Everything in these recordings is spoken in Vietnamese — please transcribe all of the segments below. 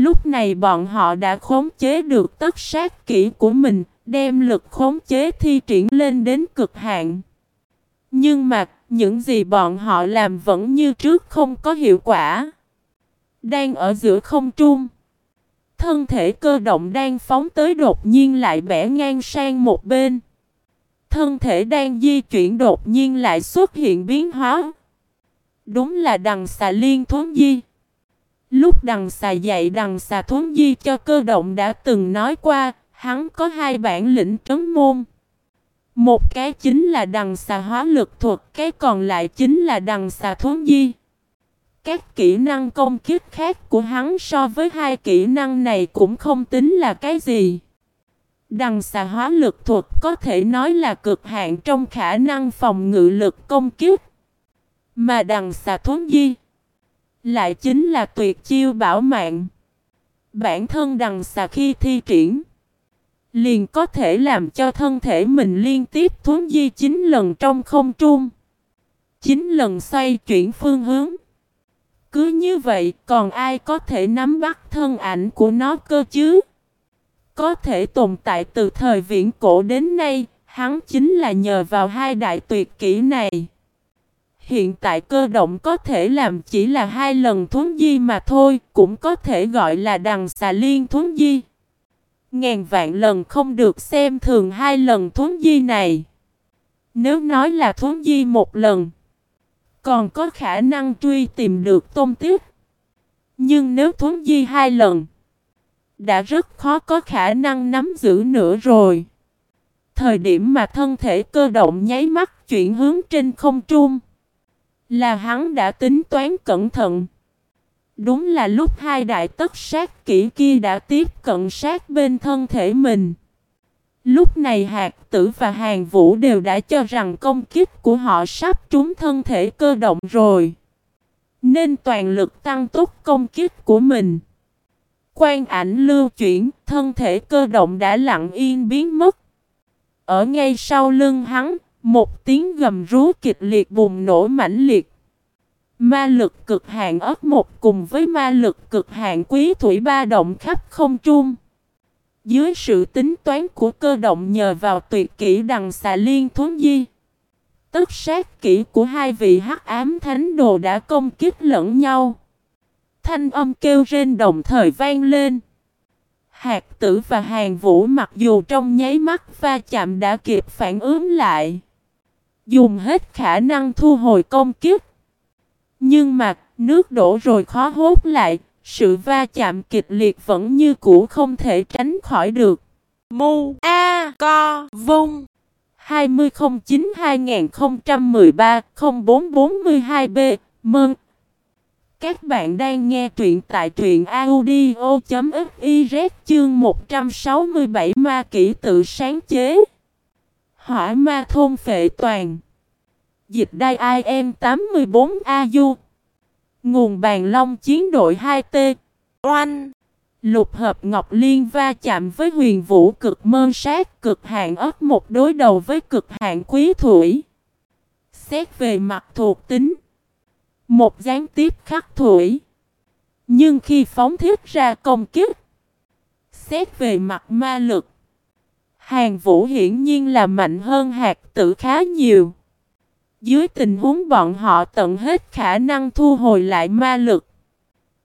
Lúc này bọn họ đã khống chế được tất sát kỹ của mình, đem lực khống chế thi triển lên đến cực hạn. Nhưng mà, những gì bọn họ làm vẫn như trước không có hiệu quả. Đang ở giữa không trung. Thân thể cơ động đang phóng tới đột nhiên lại bẻ ngang sang một bên. Thân thể đang di chuyển đột nhiên lại xuất hiện biến hóa. Đúng là đằng xà liên thuấn di. Lúc đằng xà dạy đằng xà thuấn di cho cơ động đã từng nói qua, hắn có hai bản lĩnh trấn môn. Một cái chính là đằng xà hóa lực thuật, cái còn lại chính là đằng xà thuấn di. Các kỹ năng công kích khác của hắn so với hai kỹ năng này cũng không tính là cái gì. Đằng xà hóa lực thuật có thể nói là cực hạn trong khả năng phòng ngự lực công kích. Mà đằng xà thuấn di lại chính là tuyệt chiêu bảo mạng. Bản thân đằng xà khi thi triển liền có thể làm cho thân thể mình liên tiếp thuấn di 9 lần trong không trung. 9 lần xoay chuyển phương hướng. Cứ như vậy còn ai có thể nắm bắt thân ảnh của nó cơ chứ? Có thể tồn tại từ thời viễn cổ đến nay, hắn chính là nhờ vào hai đại tuyệt kỹ này. Hiện tại cơ động có thể làm chỉ là hai lần thuấn di mà thôi, cũng có thể gọi là đằng xà liên thuấn di. Ngàn vạn lần không được xem thường hai lần thuấn di này. Nếu nói là thuấn di một lần, còn có khả năng truy tìm được tôn tiếp. Nhưng nếu thuấn di hai lần, đã rất khó có khả năng nắm giữ nữa rồi. Thời điểm mà thân thể cơ động nháy mắt chuyển hướng trên không trung, là hắn đã tính toán cẩn thận. Đúng là lúc hai đại tất sát kỹ kia đã tiếp cận sát bên thân thể mình. Lúc này hạt tử và hàng vũ đều đã cho rằng công kích của họ sắp trúng thân thể cơ động rồi. Nên toàn lực tăng tốc công kích của mình. Quan ảnh lưu chuyển, thân thể cơ động đã lặng yên biến mất. Ở ngay sau lưng hắn, một tiếng gầm rú kịch liệt bùng nổ mãnh liệt. Ma lực cực hạn ớt một cùng với ma lực cực hạn quý thủy ba động khắp không trung. Dưới sự tính toán của cơ động nhờ vào tuyệt kỹ đằng xà liên thuấn di. Tất sát kỹ của hai vị hắc ám thánh đồ đã công kích lẫn nhau. Thanh âm kêu rên đồng thời vang lên. Hạt tử và hàng vũ mặc dù trong nháy mắt va chạm đã kịp phản ứng lại. Dùng hết khả năng thu hồi công kích. Nhưng mà, nước đổ rồi khó hốt lại, sự va chạm kịch liệt vẫn như cũ không thể tránh khỏi được. Mu A Co Vung 2009-2013-0442B Mừng! Các bạn đang nghe truyện tại truyện audio.fiz chương 167 ma kỹ tự sáng chế. Hỏa ma thôn phệ toàn. Dịch đai IM 84AU. Nguồn bàn long chiến đội 2T. Oanh. Lục hợp Ngọc Liên va chạm với huyền vũ cực mơ sát cực hạn ớt một đối đầu với cực hạn quý thủy. Xét về mặt thuộc tính. Một gián tiếp khắc thủy. Nhưng khi phóng thiết ra công kích. Xét về mặt ma lực. Hàng vũ hiển nhiên là mạnh hơn hạt tử khá nhiều. Dưới tình huống bọn họ tận hết khả năng thu hồi lại ma lực.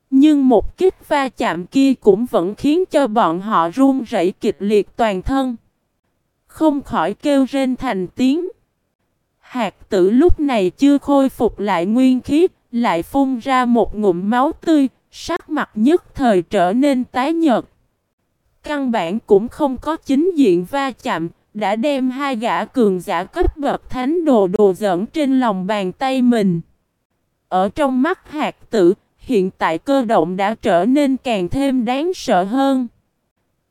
Nhưng một kích va chạm kia cũng vẫn khiến cho bọn họ run rẩy kịch liệt toàn thân. Không khỏi kêu rên thành tiếng. Hạt tử lúc này chưa khôi phục lại nguyên khí, lại phun ra một ngụm máu tươi, sắc mặt nhất thời trở nên tái nhợt. Căn bản cũng không có chính diện va chạm, đã đem hai gã cường giả cấp bậc thánh đồ đồ dẫn trên lòng bàn tay mình. Ở trong mắt hạt tử, hiện tại cơ động đã trở nên càng thêm đáng sợ hơn.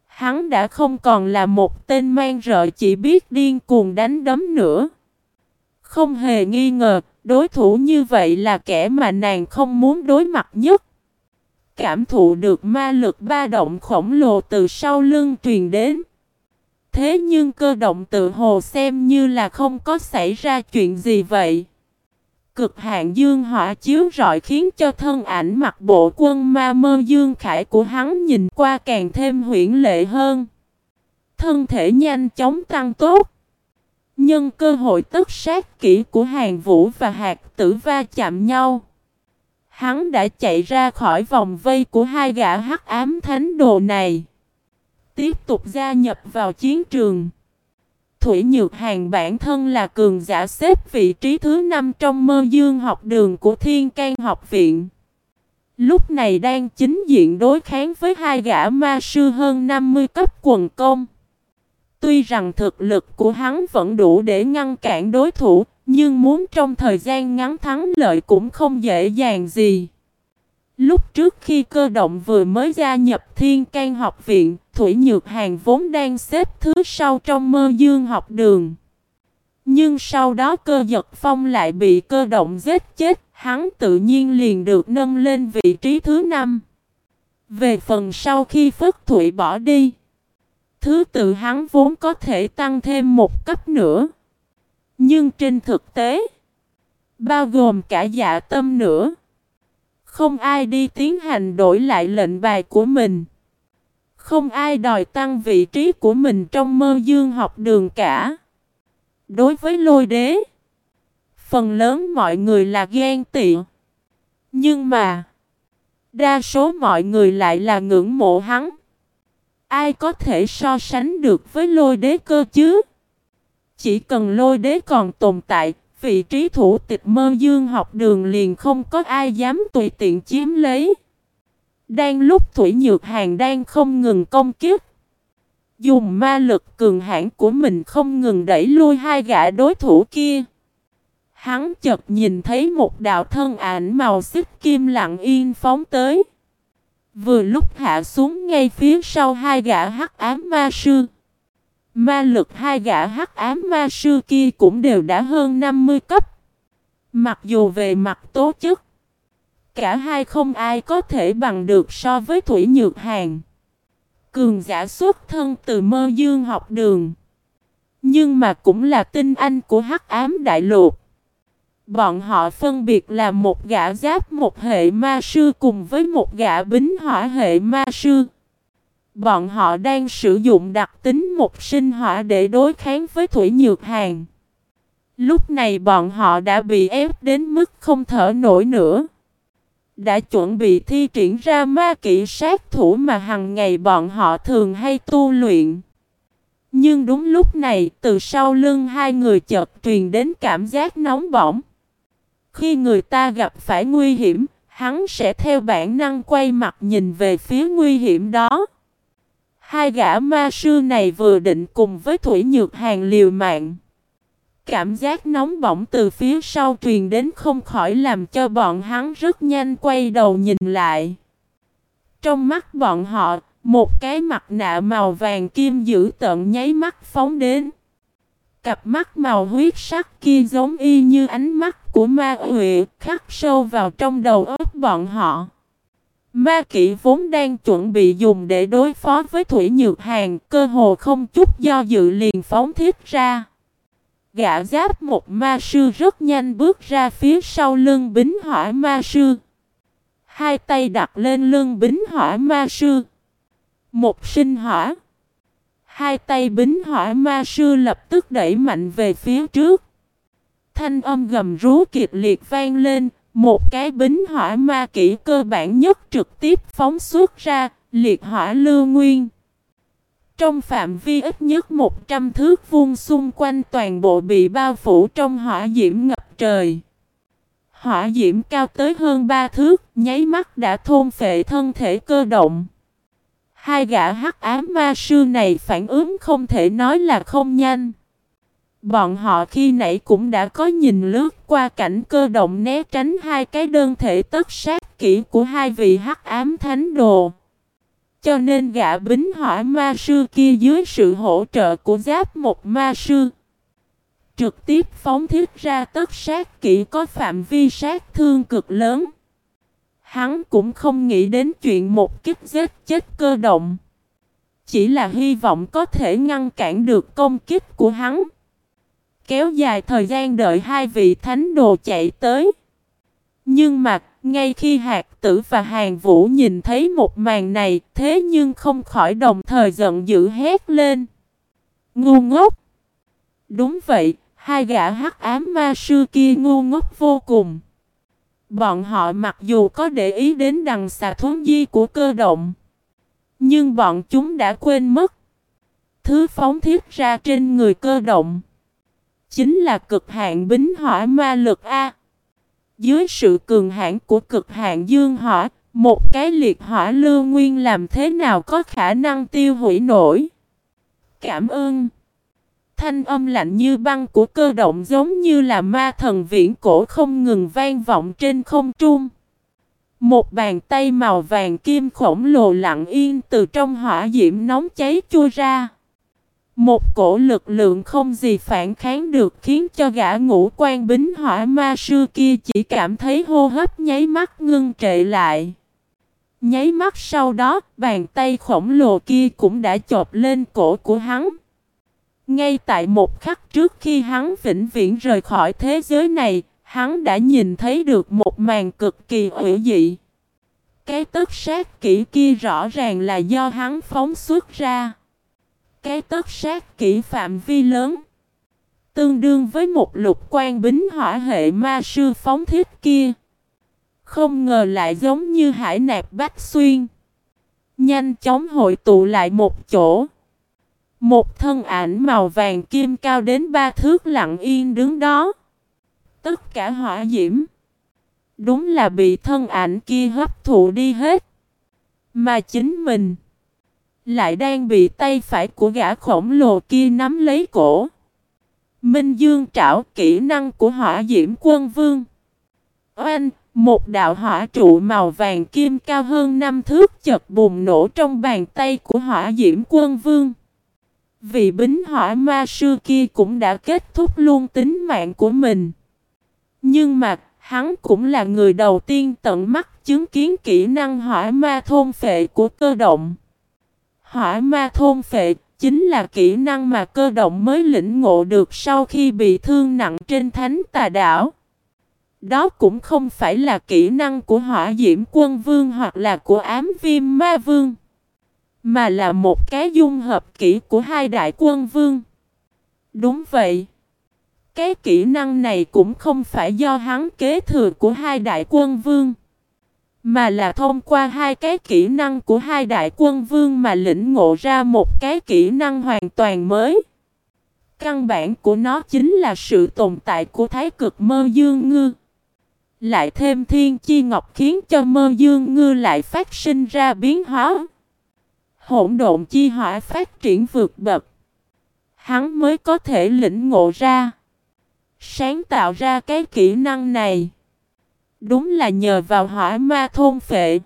Hắn đã không còn là một tên mang rợ chỉ biết điên cuồng đánh đấm nữa. Không hề nghi ngờ, đối thủ như vậy là kẻ mà nàng không muốn đối mặt nhất. Cảm thụ được ma lực ba động khổng lồ từ sau lưng truyền đến. Thế nhưng cơ động tự hồ xem như là không có xảy ra chuyện gì vậy. Cực hạn dương hỏa chiếu rọi khiến cho thân ảnh mặc bộ quân ma mơ dương khải của hắn nhìn qua càng thêm huyễn lệ hơn. Thân thể nhanh chóng tăng tốt. Nhân cơ hội tất sát kỹ của hàng vũ và hạt tử va chạm nhau. Hắn đã chạy ra khỏi vòng vây của hai gã hắc ám thánh đồ này. Tiếp tục gia nhập vào chiến trường. Thủy Nhược Hàng bản thân là cường giả xếp vị trí thứ 5 trong mơ dương học đường của Thiên can học viện. Lúc này đang chính diện đối kháng với hai gã ma sư hơn 50 cấp quần công. Tuy rằng thực lực của hắn vẫn đủ để ngăn cản đối thủ, nhưng muốn trong thời gian ngắn thắng lợi cũng không dễ dàng gì. Lúc trước khi cơ động vừa mới gia nhập Thiên can học viện, Thủy Nhược Hàng vốn đang xếp thứ sau trong mơ dương học đường. Nhưng sau đó cơ giật phong lại bị cơ động giết chết, hắn tự nhiên liền được nâng lên vị trí thứ năm. Về phần sau khi Phất Thụy bỏ đi, thứ tự hắn vốn có thể tăng thêm một cấp nữa. Nhưng trên thực tế, bao gồm cả dạ tâm nữa, không ai đi tiến hành đổi lại lệnh bài của mình. Không ai đòi tăng vị trí của mình trong mơ dương học đường cả. Đối với lôi đế, phần lớn mọi người là ghen tị. Nhưng mà, đa số mọi người lại là ngưỡng mộ hắn. Ai có thể so sánh được với lôi đế cơ chứ? Chỉ cần lôi đế còn tồn tại, vị trí thủ tịch mơ dương học đường liền không có ai dám tùy tiện chiếm lấy. Đang lúc Thủy Nhược Hàng đang không ngừng công kiếp. Dùng ma lực cường hãn của mình không ngừng đẩy lui hai gã đối thủ kia. Hắn chợt nhìn thấy một đạo thân ảnh màu xích kim lặng yên phóng tới. Vừa lúc hạ xuống ngay phía sau hai gã hắc ám ma sư. Ma lực hai gã hắc ám ma sư kia cũng đều đã hơn 50 cấp. Mặc dù về mặt tố chất, cả hai không ai có thể bằng được so với Thủy Nhược Hàng. Cường giả xuất thân từ mơ dương học đường. Nhưng mà cũng là tinh anh của hắc ám đại lục. Bọn họ phân biệt là một gã giáp một hệ ma sư cùng với một gã bính hỏa hệ ma sư. Bọn họ đang sử dụng đặc tính một sinh hỏa để đối kháng với Thủy Nhược Hàng. Lúc này bọn họ đã bị ép đến mức không thở nổi nữa. Đã chuẩn bị thi triển ra ma kỹ sát thủ mà hàng ngày bọn họ thường hay tu luyện. Nhưng đúng lúc này, từ sau lưng hai người chợt truyền đến cảm giác nóng bỏng. Khi người ta gặp phải nguy hiểm, hắn sẽ theo bản năng quay mặt nhìn về phía nguy hiểm đó. Hai gã ma sư này vừa định cùng với Thủy Nhược Hàng liều mạng. Cảm giác nóng bỏng từ phía sau truyền đến không khỏi làm cho bọn hắn rất nhanh quay đầu nhìn lại. Trong mắt bọn họ, một cái mặt nạ màu vàng kim giữ tận nháy mắt phóng đến. Cặp mắt màu huyết sắc kia giống y như ánh mắt của ma huệ khắc sâu vào trong đầu óc bọn họ. Ma kỷ vốn đang chuẩn bị dùng để đối phó với Thủy Nhược Hàng, cơ hồ không chút do dự liền phóng thiết ra. Gã giáp một ma sư rất nhanh bước ra phía sau lưng bính hỏa ma sư. Hai tay đặt lên lưng bính hỏa ma sư. Một sinh hỏa. Hai tay bính hỏa ma sư lập tức đẩy mạnh về phía trước. Thanh âm gầm rú kịch liệt vang lên, một cái bính hỏa ma kỹ cơ bản nhất trực tiếp phóng xuất ra, liệt hỏa lưu nguyên. Trong phạm vi ít nhất 100 thước vuông xung quanh toàn bộ bị bao phủ trong hỏa diễm ngập trời. Hỏa diễm cao tới hơn 3 thước, nháy mắt đã thôn phệ thân thể cơ động. Hai gã hắc ám ma sư này phản ứng không thể nói là không nhanh. Bọn họ khi nãy cũng đã có nhìn lướt qua cảnh cơ động né tránh hai cái đơn thể tất sát kỹ của hai vị hắc ám thánh đồ. Cho nên gã bính hỏa ma sư kia dưới sự hỗ trợ của giáp một ma sư. Trực tiếp phóng thiết ra tất sát kỹ có phạm vi sát thương cực lớn. Hắn cũng không nghĩ đến chuyện một kích giết chết cơ động. Chỉ là hy vọng có thể ngăn cản được công kích của hắn. Kéo dài thời gian đợi hai vị thánh đồ chạy tới. Nhưng mà, ngay khi hạt tử và hàng vũ nhìn thấy một màn này, thế nhưng không khỏi đồng thời giận dữ hét lên. Ngu ngốc! Đúng vậy, hai gã hắc ám ma sư kia ngu ngốc vô cùng. Bọn họ mặc dù có để ý đến đằng xà thốn di của cơ động, nhưng bọn chúng đã quên mất. Thứ phóng thiết ra trên người cơ động chính là cực hạn bính hỏa ma lực A. Dưới sự cường hãn của cực hạn dương hỏa, một cái liệt hỏa lưu nguyên làm thế nào có khả năng tiêu hủy nổi. Cảm ơn. Thanh âm lạnh như băng của cơ động giống như là ma thần viễn cổ không ngừng vang vọng trên không trung. Một bàn tay màu vàng kim khổng lồ lặng yên từ trong hỏa diễm nóng cháy chua ra. Một cổ lực lượng không gì phản kháng được khiến cho gã ngũ quan bính hỏa ma sư kia chỉ cảm thấy hô hấp nháy mắt ngưng trệ lại. Nháy mắt sau đó, bàn tay khổng lồ kia cũng đã chộp lên cổ của hắn. Ngay tại một khắc trước khi hắn vĩnh viễn rời khỏi thế giới này, hắn đã nhìn thấy được một màn cực kỳ hữu dị. Cái tức sát kỹ kia rõ ràng là do hắn phóng xuất ra cái tất sát kỹ phạm vi lớn. Tương đương với một lục quan bính hỏa hệ ma sư phóng thiết kia. Không ngờ lại giống như hải nạp bách xuyên. Nhanh chóng hội tụ lại một chỗ. Một thân ảnh màu vàng kim cao đến ba thước lặng yên đứng đó. Tất cả hỏa diễm. Đúng là bị thân ảnh kia hấp thụ đi hết. Mà chính mình lại đang bị tay phải của gã khổng lồ kia nắm lấy cổ. Minh Dương trảo kỹ năng của hỏa diễm quân vương. Oanh, một đạo hỏa trụ màu vàng kim cao hơn năm thước chật bùng nổ trong bàn tay của hỏa diễm quân vương. Vị bính hỏa ma sư kia cũng đã kết thúc luôn tính mạng của mình. Nhưng mà, hắn cũng là người đầu tiên tận mắt chứng kiến kỹ năng hỏa ma thôn phệ của cơ động. Hỏa ma thôn phệ chính là kỹ năng mà cơ động mới lĩnh ngộ được sau khi bị thương nặng trên thánh tà đảo. Đó cũng không phải là kỹ năng của hỏa diễm quân vương hoặc là của ám viêm ma vương. Mà là một cái dung hợp kỹ của hai đại quân vương. Đúng vậy. Cái kỹ năng này cũng không phải do hắn kế thừa của hai đại quân vương. Mà là thông qua hai cái kỹ năng của hai đại quân vương mà lĩnh ngộ ra một cái kỹ năng hoàn toàn mới. Căn bản của nó chính là sự tồn tại của thái cực mơ dương ngư. Lại thêm thiên chi ngọc khiến cho mơ dương ngư lại phát sinh ra biến hóa. Hỗn độn chi hỏa phát triển vượt bậc. Hắn mới có thể lĩnh ngộ ra. Sáng tạo ra cái kỹ năng này. Đúng là nhờ vào hỏa ma thôn phệ.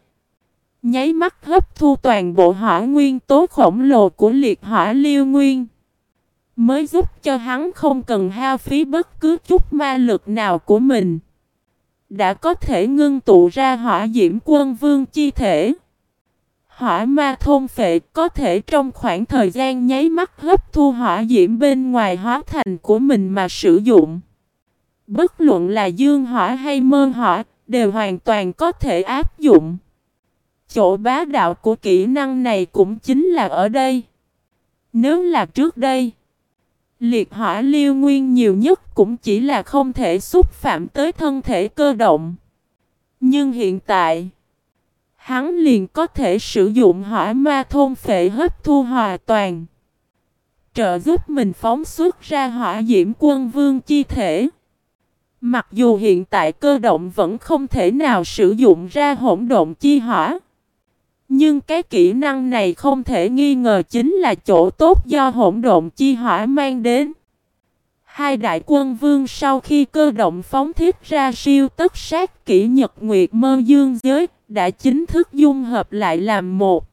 Nháy mắt hấp thu toàn bộ hỏa nguyên tố khổng lồ của liệt hỏa liêu nguyên. Mới giúp cho hắn không cần hao phí bất cứ chút ma lực nào của mình. Đã có thể ngưng tụ ra hỏa diễm quân vương chi thể. Hỏa ma thôn phệ có thể trong khoảng thời gian nháy mắt hấp thu hỏa diễm bên ngoài hóa thành của mình mà sử dụng. Bất luận là dương hỏa hay mơ hỏa, đều hoàn toàn có thể áp dụng. Chỗ bá đạo của kỹ năng này cũng chính là ở đây. Nếu là trước đây, liệt hỏa liêu nguyên nhiều nhất cũng chỉ là không thể xúc phạm tới thân thể cơ động. Nhưng hiện tại, hắn liền có thể sử dụng hỏa ma thôn phệ hấp thu hòa toàn. Trợ giúp mình phóng xuất ra hỏa diễm quân vương chi thể. Mặc dù hiện tại cơ động vẫn không thể nào sử dụng ra hỗn độn chi hỏa. Nhưng cái kỹ năng này không thể nghi ngờ chính là chỗ tốt do hỗn độn chi hỏa mang đến. Hai đại quân vương sau khi cơ động phóng thiết ra siêu tất sát kỹ nhật nguyệt mơ dương giới đã chính thức dung hợp lại làm một.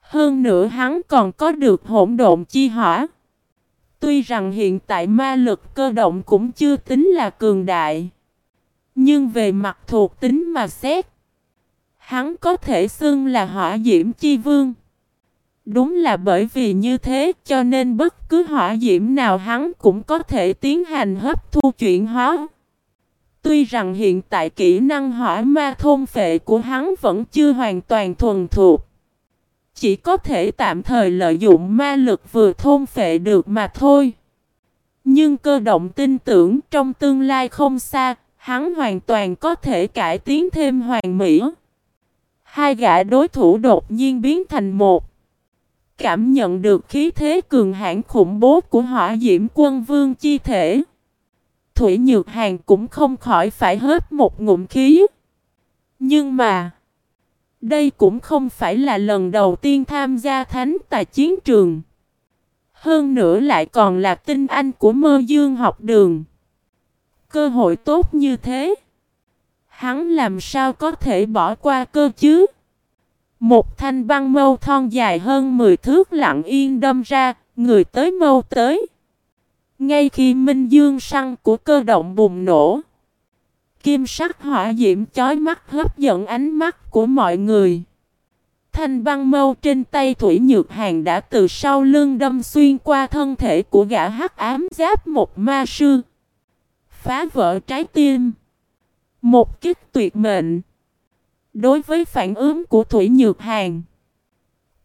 Hơn nữa hắn còn có được hỗn độn chi hỏa. Tuy rằng hiện tại ma lực cơ động cũng chưa tính là cường đại. Nhưng về mặt thuộc tính mà xét. Hắn có thể xưng là hỏa diễm chi vương. Đúng là bởi vì như thế cho nên bất cứ hỏa diễm nào hắn cũng có thể tiến hành hấp thu chuyển hóa. Tuy rằng hiện tại kỹ năng hỏa ma thôn phệ của hắn vẫn chưa hoàn toàn thuần thuộc. Chỉ có thể tạm thời lợi dụng ma lực vừa thôn phệ được mà thôi. Nhưng cơ động tin tưởng trong tương lai không xa, hắn hoàn toàn có thể cải tiến thêm hoàn mỹ. Hai gã đối thủ đột nhiên biến thành một. Cảm nhận được khí thế cường hãn khủng bố của hỏa diễm quân vương chi thể. Thủy Nhược Hàng cũng không khỏi phải hết một ngụm khí. Nhưng mà, đây cũng không phải là lần đầu tiên tham gia thánh tài chiến trường. Hơn nữa lại còn là tinh anh của mơ dương học đường. Cơ hội tốt như thế. Hắn làm sao có thể bỏ qua cơ chứ? Một thanh băng mâu thon dài hơn 10 thước lặng yên đâm ra, người tới mâu tới. Ngay khi minh dương săn của cơ động bùng nổ, kim sắc hỏa diễm chói mắt hấp dẫn ánh mắt của mọi người. Thanh băng mâu trên tay Thủy Nhược Hàng đã từ sau lưng đâm xuyên qua thân thể của gã hắc ám giáp một ma sư. Phá vỡ trái tim. Một kích tuyệt mệnh. Đối với phản ứng của Thủy Nhược Hàng,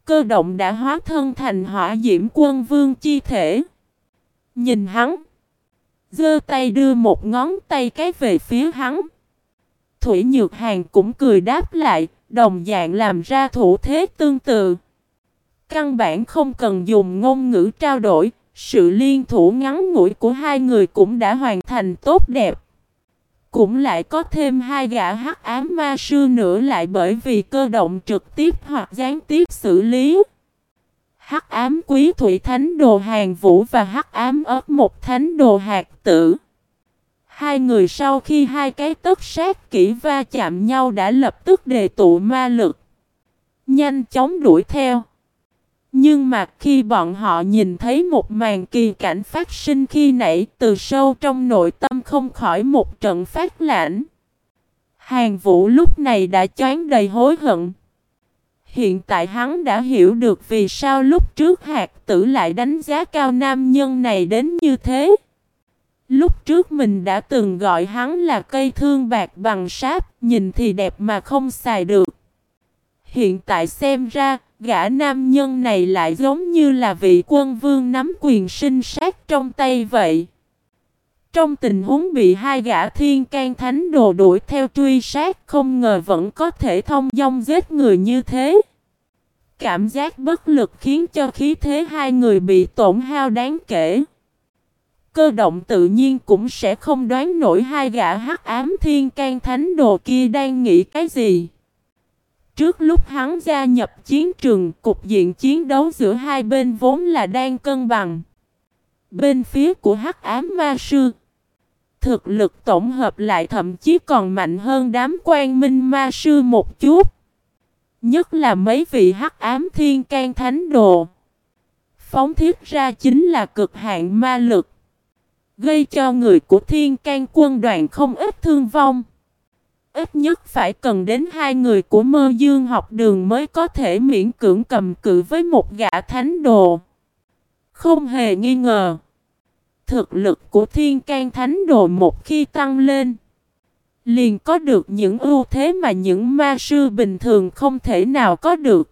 cơ động đã hóa thân thành hỏa diễm quân vương chi thể. Nhìn hắn, giơ tay đưa một ngón tay cái về phía hắn. Thủy Nhược Hàng cũng cười đáp lại, đồng dạng làm ra thủ thế tương tự. Căn bản không cần dùng ngôn ngữ trao đổi, sự liên thủ ngắn ngủi của hai người cũng đã hoàn thành tốt đẹp. Cũng lại có thêm hai gã hắc ám ma sư nữa lại bởi vì cơ động trực tiếp hoặc gián tiếp xử lý. Hắc ám quý thủy thánh đồ hàng vũ và hắc ám ớt một thánh đồ hạt tử. Hai người sau khi hai cái tất sát kỹ va chạm nhau đã lập tức đề tụ ma lực. Nhanh chóng đuổi theo. Nhưng mà khi bọn họ nhìn thấy một màn kỳ cảnh phát sinh khi nãy, từ sâu trong nội tâm không khỏi một trận phát lãnh. Hàng vũ lúc này đã choáng đầy hối hận. Hiện tại hắn đã hiểu được vì sao lúc trước hạt tử lại đánh giá cao nam nhân này đến như thế. Lúc trước mình đã từng gọi hắn là cây thương bạc bằng sáp, nhìn thì đẹp mà không xài được. Hiện tại xem ra, gã nam nhân này lại giống như là vị quân vương nắm quyền sinh sát trong tay vậy. Trong tình huống bị hai gã thiên can thánh đồ đuổi theo truy sát không ngờ vẫn có thể thông dong giết người như thế. Cảm giác bất lực khiến cho khí thế hai người bị tổn hao đáng kể. Cơ động tự nhiên cũng sẽ không đoán nổi hai gã hắc ám thiên can thánh đồ kia đang nghĩ cái gì. Trước lúc hắn gia nhập chiến trường, cục diện chiến đấu giữa hai bên vốn là đang cân bằng. Bên phía của hắc ám ma sư, thực lực tổng hợp lại thậm chí còn mạnh hơn đám quan minh ma sư một chút. Nhất là mấy vị hắc ám thiên can thánh đồ. Phóng thiết ra chính là cực hạn ma lực. Gây cho người của thiên can quân đoàn không ít thương vong. Ít nhất phải cần đến hai người của mơ dương học đường mới có thể miễn cưỡng cầm cự với một gã thánh đồ. Không hề nghi ngờ. Thực lực của thiên can thánh đồ một khi tăng lên. Liền có được những ưu thế mà những ma sư bình thường không thể nào có được.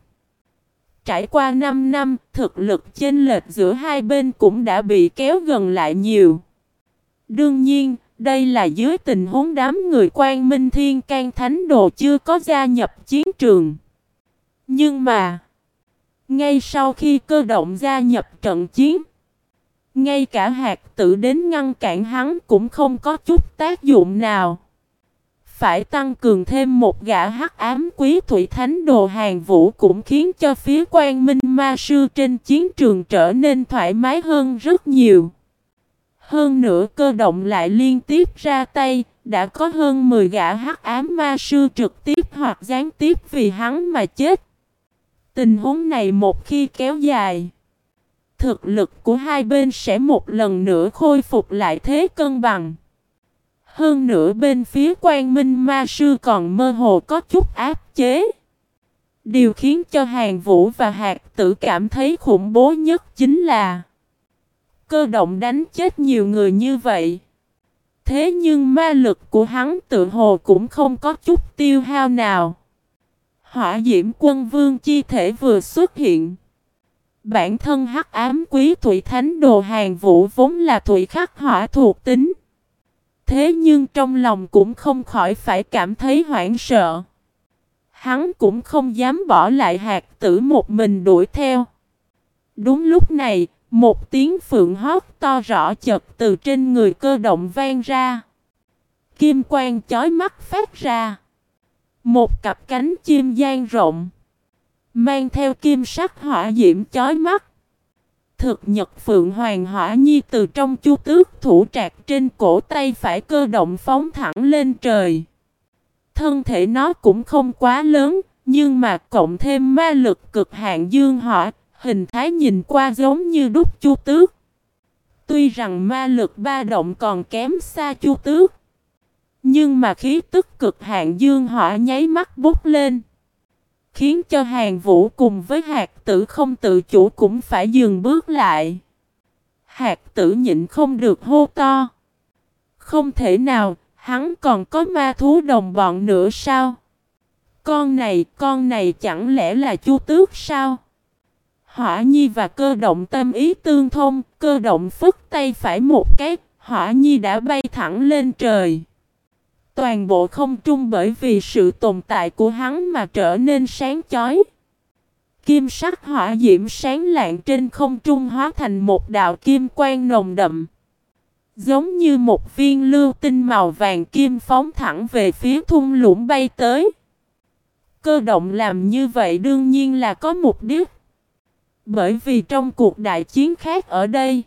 Trải qua 5 năm, thực lực chênh lệch giữa hai bên cũng đã bị kéo gần lại nhiều. Đương nhiên, đây là dưới tình huống đám người quan minh thiên can thánh đồ chưa có gia nhập chiến trường. Nhưng mà, ngay sau khi cơ động gia nhập trận chiến, ngay cả hạt tự đến ngăn cản hắn cũng không có chút tác dụng nào. Phải tăng cường thêm một gã hắc ám quý thủy thánh đồ hàng vũ cũng khiến cho phía quan minh ma sư trên chiến trường trở nên thoải mái hơn rất nhiều. Hơn nữa cơ động lại liên tiếp ra tay, đã có hơn 10 gã hắc ám ma sư trực tiếp hoặc gián tiếp vì hắn mà chết. Tình huống này một khi kéo dài, thực lực của hai bên sẽ một lần nữa khôi phục lại thế cân bằng. Hơn nữa bên phía quan minh ma sư còn mơ hồ có chút áp chế. Điều khiến cho Hàng Vũ và Hạt Tử cảm thấy khủng bố nhất chính là cơ động đánh chết nhiều người như vậy. Thế nhưng ma lực của hắn tự hồ cũng không có chút tiêu hao nào. Hỏa diễm quân vương chi thể vừa xuất hiện. Bản thân hắc ám quý thủy thánh đồ hàng vũ vốn là thủy khắc hỏa thuộc tính. Thế nhưng trong lòng cũng không khỏi phải cảm thấy hoảng sợ. Hắn cũng không dám bỏ lại hạt tử một mình đuổi theo. Đúng lúc này, một tiếng phượng hót to rõ chật từ trên người cơ động vang ra. Kim quang chói mắt phát ra. Một cặp cánh chim gian rộng. Mang theo kim sắc hỏa diễm chói mắt. Thực nhật phượng hoàng hỏa nhi từ trong chu tước thủ trạc trên cổ tay phải cơ động phóng thẳng lên trời. Thân thể nó cũng không quá lớn, nhưng mà cộng thêm ma lực cực hạn dương hỏa, hình thái nhìn qua giống như đúc chu tước. Tuy rằng ma lực ba động còn kém xa chu tước, nhưng mà khí tức cực hạn dương hỏa nháy mắt bút lên. Khiến cho hàng vũ cùng với hạt tử không tự chủ cũng phải dừng bước lại. Hạt tử nhịn không được hô to. Không thể nào, hắn còn có ma thú đồng bọn nữa sao? Con này, con này chẳng lẽ là chu tước sao? Hỏa Nhi và cơ động tâm ý tương thông, cơ động phức tay phải một cái, Hỏa Nhi đã bay thẳng lên trời. Toàn bộ không trung bởi vì sự tồn tại của hắn mà trở nên sáng chói. Kim sắc hỏa diễm sáng lạng trên không trung hóa thành một đạo kim quang nồng đậm. Giống như một viên lưu tinh màu vàng kim phóng thẳng về phía thung lũng bay tới. Cơ động làm như vậy đương nhiên là có mục đích. Bởi vì trong cuộc đại chiến khác ở đây,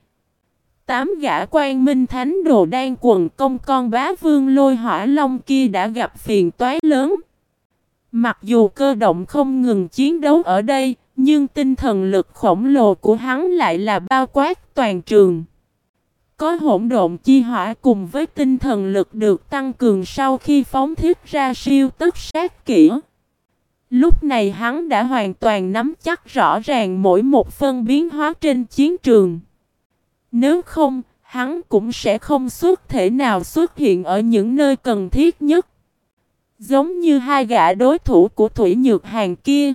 tám gã quan minh thánh đồ đang quần công con bá vương lôi hỏa long kia đã gặp phiền toái lớn. Mặc dù cơ động không ngừng chiến đấu ở đây, nhưng tinh thần lực khổng lồ của hắn lại là bao quát toàn trường. Có hỗn độn chi hỏa cùng với tinh thần lực được tăng cường sau khi phóng thiết ra siêu tức sát kỹ. Lúc này hắn đã hoàn toàn nắm chắc rõ ràng mỗi một phân biến hóa trên chiến trường. Nếu không, hắn cũng sẽ không xuất thể nào xuất hiện ở những nơi cần thiết nhất. Giống như hai gã đối thủ của Thủy Nhược Hàng kia.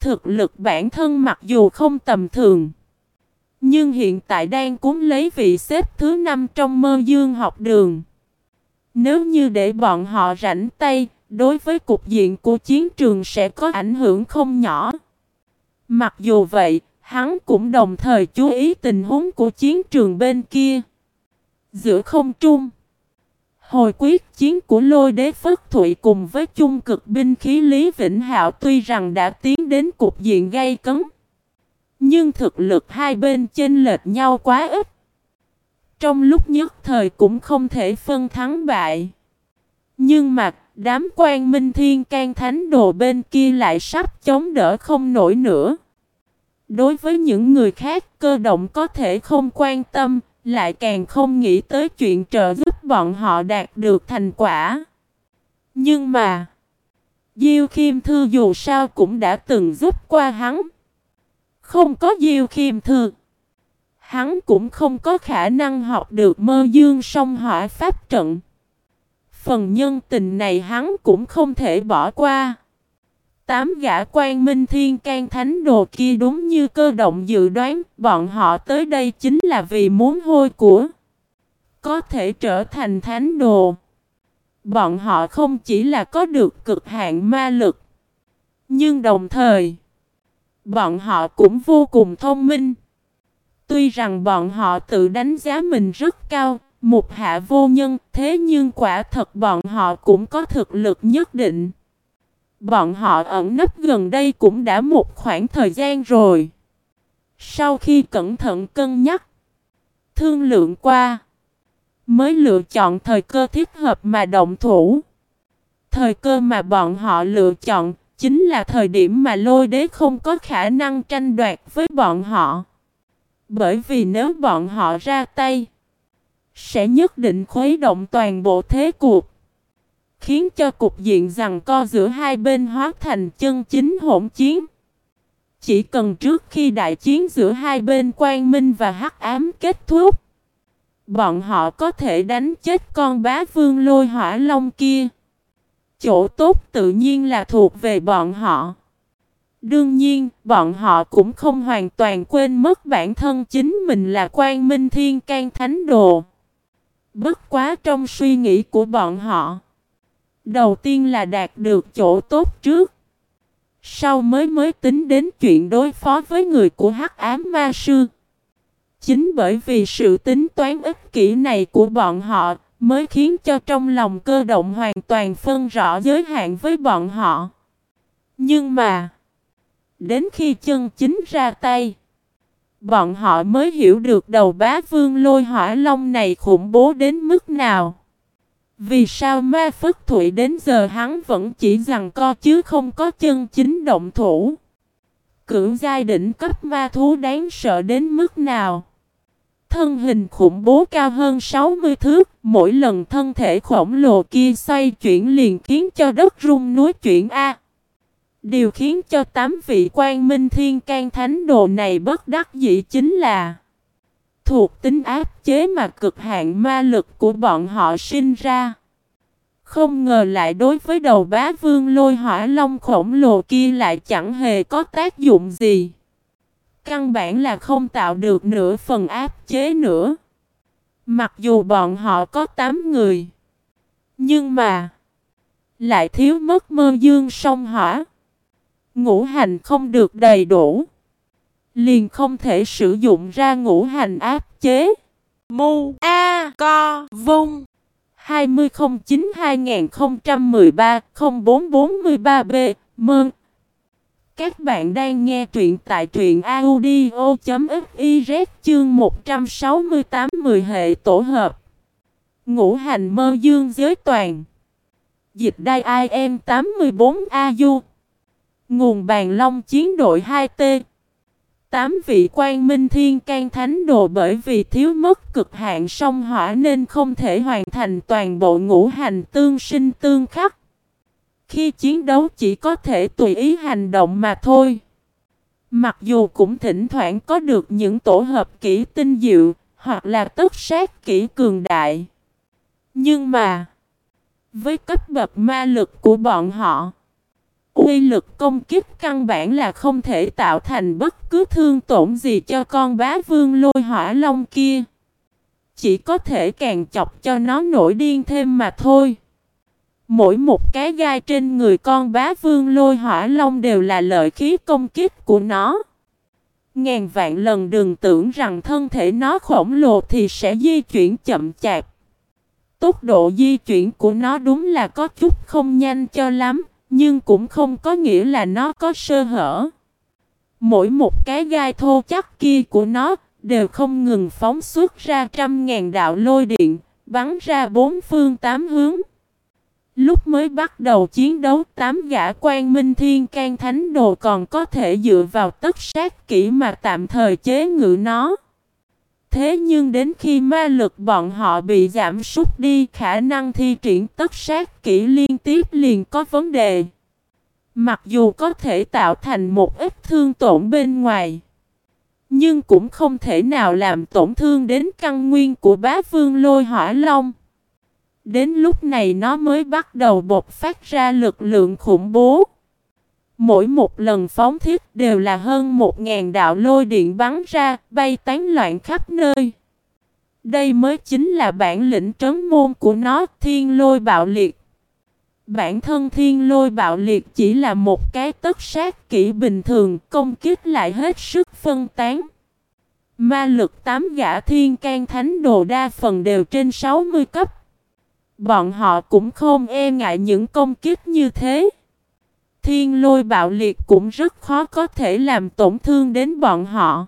Thực lực bản thân mặc dù không tầm thường. Nhưng hiện tại đang cúng lấy vị xếp thứ năm trong mơ dương học đường. Nếu như để bọn họ rảnh tay, đối với cục diện của chiến trường sẽ có ảnh hưởng không nhỏ. Mặc dù vậy, hắn cũng đồng thời chú ý tình huống của chiến trường bên kia. Giữa không trung, hồi quyết chiến của lôi đế Phất Thụy cùng với chung cực binh khí Lý Vĩnh Hạo tuy rằng đã tiến đến cục diện gây cấn. Nhưng thực lực hai bên chênh lệch nhau quá ít. Trong lúc nhất thời cũng không thể phân thắng bại. Nhưng mà đám quan minh thiên can thánh đồ bên kia lại sắp chống đỡ không nổi nữa. Đối với những người khác cơ động có thể không quan tâm, lại càng không nghĩ tới chuyện trợ giúp bọn họ đạt được thành quả. Nhưng mà, Diêu Khiêm Thư dù sao cũng đã từng giúp qua hắn. Không có Diêu Khiêm Thư, hắn cũng không có khả năng học được mơ dương song hỏa pháp trận. Phần nhân tình này hắn cũng không thể bỏ qua. Tám gã quan minh thiên can thánh đồ kia đúng như cơ động dự đoán, bọn họ tới đây chính là vì muốn hôi của. Có thể trở thành thánh đồ. Bọn họ không chỉ là có được cực hạn ma lực. Nhưng đồng thời, bọn họ cũng vô cùng thông minh. Tuy rằng bọn họ tự đánh giá mình rất cao, một hạ vô nhân, thế nhưng quả thật bọn họ cũng có thực lực nhất định. Bọn họ ẩn nấp gần đây cũng đã một khoảng thời gian rồi. Sau khi cẩn thận cân nhắc, thương lượng qua, mới lựa chọn thời cơ thích hợp mà động thủ. Thời cơ mà bọn họ lựa chọn chính là thời điểm mà lôi đế không có khả năng tranh đoạt với bọn họ. Bởi vì nếu bọn họ ra tay, sẽ nhất định khuấy động toàn bộ thế cuộc. Khiến cho cục diện rằng co giữa hai bên hóa thành chân chính hỗn chiến. Chỉ cần trước khi đại chiến giữa hai bên quang minh và hắc ám kết thúc. Bọn họ có thể đánh chết con bá vương lôi hỏa long kia. Chỗ tốt tự nhiên là thuộc về bọn họ. Đương nhiên, bọn họ cũng không hoàn toàn quên mất bản thân chính mình là quan minh thiên can thánh đồ. Bất quá trong suy nghĩ của bọn họ. Đầu tiên là đạt được chỗ tốt trước. Sau mới mới tính đến chuyện đối phó với người của hắc ám ma sư. Chính bởi vì sự tính toán ích kỷ này của bọn họ mới khiến cho trong lòng cơ động hoàn toàn phân rõ giới hạn với bọn họ. Nhưng mà, đến khi chân chính ra tay, bọn họ mới hiểu được đầu bá vương lôi hỏa long này khủng bố đến mức nào. Vì sao ma phất thụy đến giờ hắn vẫn chỉ rằng co chứ không có chân chính động thủ. Cưỡng giai đỉnh cấp ma thú đáng sợ đến mức nào. Thân hình khủng bố cao hơn 60 thước, mỗi lần thân thể khổng lồ kia xoay chuyển liền khiến cho đất rung núi chuyển A. Điều khiến cho tám vị quan minh thiên can thánh đồ này bất đắc dĩ chính là thuộc tính áp chế mà cực hạn ma lực của bọn họ sinh ra. Không ngờ lại đối với đầu bá vương lôi hỏa long khổng lồ kia lại chẳng hề có tác dụng gì. Căn bản là không tạo được nửa phần áp chế nữa. Mặc dù bọn họ có 8 người. Nhưng mà. Lại thiếu mất mơ dương sông hỏa. Ngũ hành không được đầy đủ. Liền không thể sử dụng ra ngũ hành áp chế. Mu A Co Vung 2009-2013-0443B Mơn các bạn đang nghe truyện tại truyện audio.fiz chương 168 10 hệ tổ hợp. Ngũ hành mơ dương giới toàn. Dịch đai IM 84AU. Nguồn bàn long chiến đội 2T. Tám vị quan minh thiên can thánh đồ bởi vì thiếu mất cực hạn sông hỏa nên không thể hoàn thành toàn bộ ngũ hành tương sinh tương khắc. Khi chiến đấu chỉ có thể tùy ý hành động mà thôi. Mặc dù cũng thỉnh thoảng có được những tổ hợp kỹ tinh diệu, hoặc là tất sát kỹ cường đại. Nhưng mà, với cấp bậc ma lực của bọn họ, uy lực công kích căn bản là không thể tạo thành bất cứ thương tổn gì cho con bá vương lôi hỏa long kia. Chỉ có thể càng chọc cho nó nổi điên thêm mà thôi. Mỗi một cái gai trên người con bá vương lôi hỏa long đều là lợi khí công kích của nó. Ngàn vạn lần đừng tưởng rằng thân thể nó khổng lồ thì sẽ di chuyển chậm chạp. Tốc độ di chuyển của nó đúng là có chút không nhanh cho lắm, nhưng cũng không có nghĩa là nó có sơ hở. Mỗi một cái gai thô chắc kia của nó đều không ngừng phóng xuất ra trăm ngàn đạo lôi điện, bắn ra bốn phương tám hướng. Lúc mới bắt đầu chiến đấu, tám gã quan minh thiên can thánh đồ còn có thể dựa vào tất sát kỹ mà tạm thời chế ngự nó. Thế nhưng đến khi ma lực bọn họ bị giảm sút đi, khả năng thi triển tất sát kỹ liên tiếp liền có vấn đề. Mặc dù có thể tạo thành một ít thương tổn bên ngoài, nhưng cũng không thể nào làm tổn thương đến căn nguyên của bá vương lôi hỏa long. Đến lúc này nó mới bắt đầu bộc phát ra lực lượng khủng bố. Mỗi một lần phóng thiết đều là hơn một ngàn đạo lôi điện bắn ra, bay tán loạn khắp nơi. Đây mới chính là bản lĩnh trấn môn của nó, thiên lôi bạo liệt. Bản thân thiên lôi bạo liệt chỉ là một cái tất sát kỹ bình thường, công kích lại hết sức phân tán. Ma lực tám gã thiên can thánh đồ đa phần đều trên 60 cấp. Bọn họ cũng không e ngại những công kích như thế. Thiên lôi bạo liệt cũng rất khó có thể làm tổn thương đến bọn họ.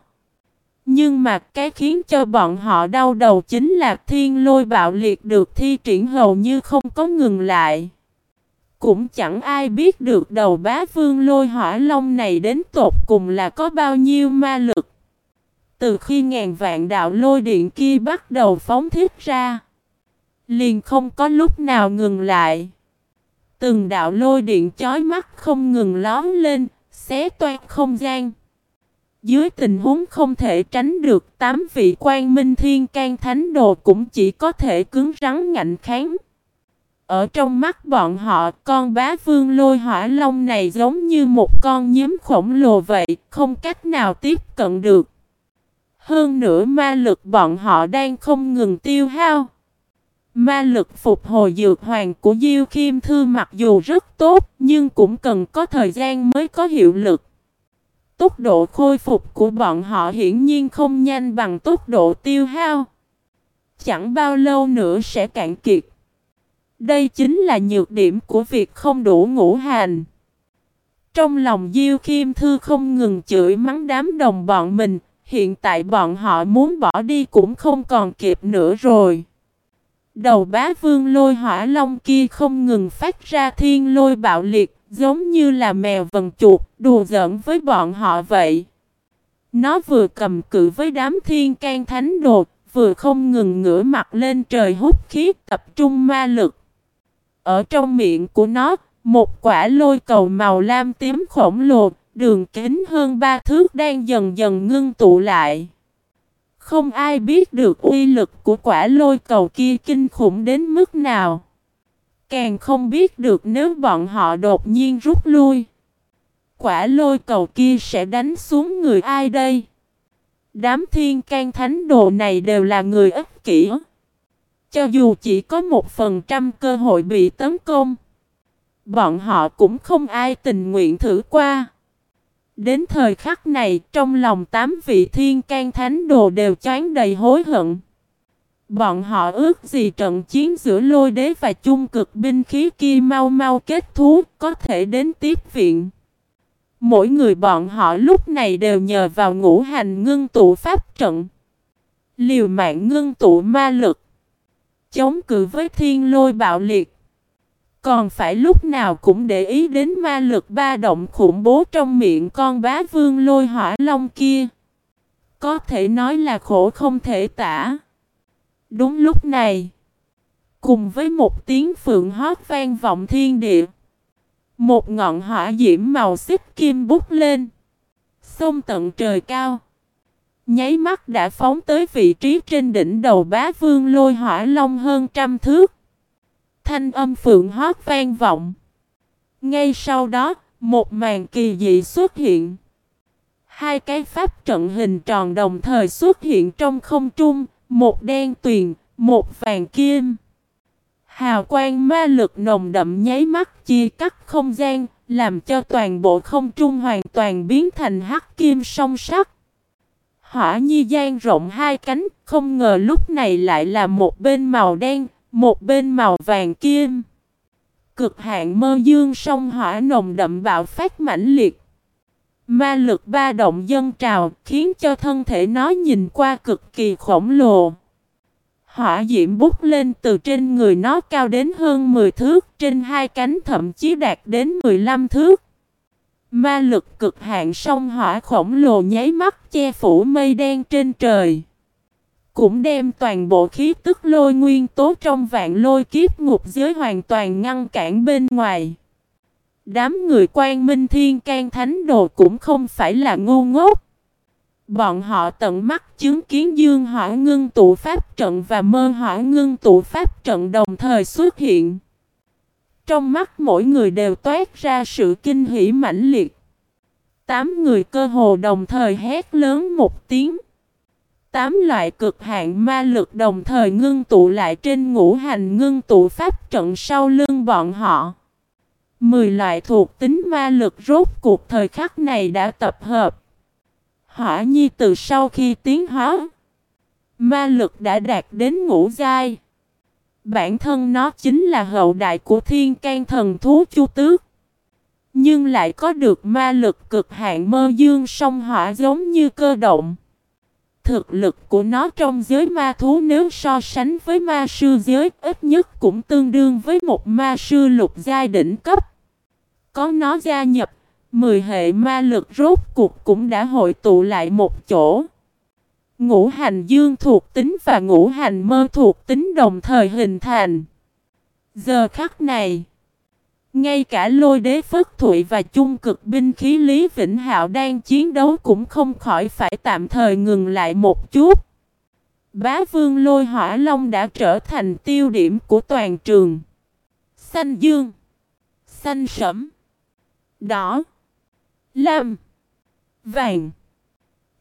Nhưng mà cái khiến cho bọn họ đau đầu chính là thiên lôi bạo liệt được thi triển hầu như không có ngừng lại. Cũng chẳng ai biết được đầu bá vương lôi hỏa long này đến tột cùng là có bao nhiêu ma lực. Từ khi ngàn vạn đạo lôi điện kia bắt đầu phóng thiết ra, liền không có lúc nào ngừng lại. Từng đạo lôi điện chói mắt không ngừng lóm lên, xé toan không gian. Dưới tình huống không thể tránh được, tám vị quan minh thiên can thánh đồ cũng chỉ có thể cứng rắn ngạnh kháng. Ở trong mắt bọn họ, con bá vương lôi hỏa long này giống như một con nhím khổng lồ vậy, không cách nào tiếp cận được. Hơn nữa ma lực bọn họ đang không ngừng tiêu hao. Ma lực phục hồi dược hoàng của Diêu Khiêm Thư mặc dù rất tốt, nhưng cũng cần có thời gian mới có hiệu lực. Tốc độ khôi phục của bọn họ hiển nhiên không nhanh bằng tốc độ tiêu hao. Chẳng bao lâu nữa sẽ cạn kiệt. Đây chính là nhược điểm của việc không đủ ngũ hành. Trong lòng Diêu Khiêm Thư không ngừng chửi mắng đám đồng bọn mình, hiện tại bọn họ muốn bỏ đi cũng không còn kịp nữa rồi. Đầu bá vương lôi hỏa long kia không ngừng phát ra thiên lôi bạo liệt, giống như là mèo vần chuột, đùa giỡn với bọn họ vậy. Nó vừa cầm cự với đám thiên can thánh đột, vừa không ngừng ngửa mặt lên trời hút khí tập trung ma lực. Ở trong miệng của nó, một quả lôi cầu màu lam tím khổng lồ, đường kính hơn ba thước đang dần dần ngưng tụ lại. Không ai biết được uy lực của quả lôi cầu kia kinh khủng đến mức nào. Càng không biết được nếu bọn họ đột nhiên rút lui. Quả lôi cầu kia sẽ đánh xuống người ai đây? Đám thiên can thánh đồ này đều là người ích kỷ. Cho dù chỉ có một phần trăm cơ hội bị tấn công. Bọn họ cũng không ai tình nguyện thử qua. Đến thời khắc này, trong lòng tám vị thiên can thánh đồ đều chán đầy hối hận. Bọn họ ước gì trận chiến giữa lôi đế và chung cực binh khí kia mau mau kết thúc, có thể đến tiếp viện. Mỗi người bọn họ lúc này đều nhờ vào ngũ hành ngưng tụ pháp trận. Liều mạng ngưng tụ ma lực. Chống cự với thiên lôi bạo liệt. Còn phải lúc nào cũng để ý đến ma lực ba động khủng bố trong miệng con bá vương lôi hỏa long kia. Có thể nói là khổ không thể tả. Đúng lúc này, cùng với một tiếng phượng hót vang vọng thiên địa, một ngọn hỏa diễm màu xích kim bút lên, xông tận trời cao. Nháy mắt đã phóng tới vị trí trên đỉnh đầu bá vương lôi hỏa long hơn trăm thước thanh âm phượng hót vang vọng. Ngay sau đó, một màn kỳ dị xuất hiện. Hai cái pháp trận hình tròn đồng thời xuất hiện trong không trung, một đen tuyền, một vàng kim. Hào quang ma lực nồng đậm nháy mắt chia cắt không gian, làm cho toàn bộ không trung hoàn toàn biến thành hắc kim song sắc. Hỏa nhi gian rộng hai cánh, không ngờ lúc này lại là một bên màu đen, một bên màu vàng kim. Cực hạn mơ dương sông hỏa nồng đậm bạo phát mãnh liệt. Ma lực ba động dân trào khiến cho thân thể nó nhìn qua cực kỳ khổng lồ. Hỏa diễm bút lên từ trên người nó cao đến hơn 10 thước, trên hai cánh thậm chí đạt đến 15 thước. Ma lực cực hạn sông hỏa khổng lồ nháy mắt che phủ mây đen trên trời cũng đem toàn bộ khí tức lôi nguyên tố trong vạn lôi kiếp ngục giới hoàn toàn ngăn cản bên ngoài. Đám người quan minh thiên can thánh đồ cũng không phải là ngu ngốc. Bọn họ tận mắt chứng kiến dương hỏa ngưng tụ pháp trận và mơ hỏa ngưng tụ pháp trận đồng thời xuất hiện. Trong mắt mỗi người đều toát ra sự kinh hỉ mãnh liệt. Tám người cơ hồ đồng thời hét lớn một tiếng. Tám loại cực hạn ma lực đồng thời ngưng tụ lại trên ngũ hành ngưng tụ pháp trận sau lưng bọn họ. Mười loại thuộc tính ma lực rốt cuộc thời khắc này đã tập hợp. Hỏa nhi từ sau khi tiến hóa, ma lực đã đạt đến ngũ giai. Bản thân nó chính là hậu đại của thiên can thần thú chu tước. Nhưng lại có được ma lực cực hạn mơ dương song hỏa giống như cơ động. Thực lực của nó trong giới ma thú nếu so sánh với ma sư giới ít nhất cũng tương đương với một ma sư lục giai đỉnh cấp. Có nó gia nhập, 10 hệ ma lực rốt cuộc cũng đã hội tụ lại một chỗ. Ngũ hành dương thuộc tính và ngũ hành mơ thuộc tính đồng thời hình thành. Giờ khắc này, ngay cả lôi đế phất thụy và chung cực binh khí Lý Vĩnh Hạo đang chiến đấu cũng không khỏi phải tạm thời ngừng lại một chút. Bá vương lôi hỏa long đã trở thành tiêu điểm của toàn trường. Xanh dương, xanh sẫm, đỏ, lam, vàng,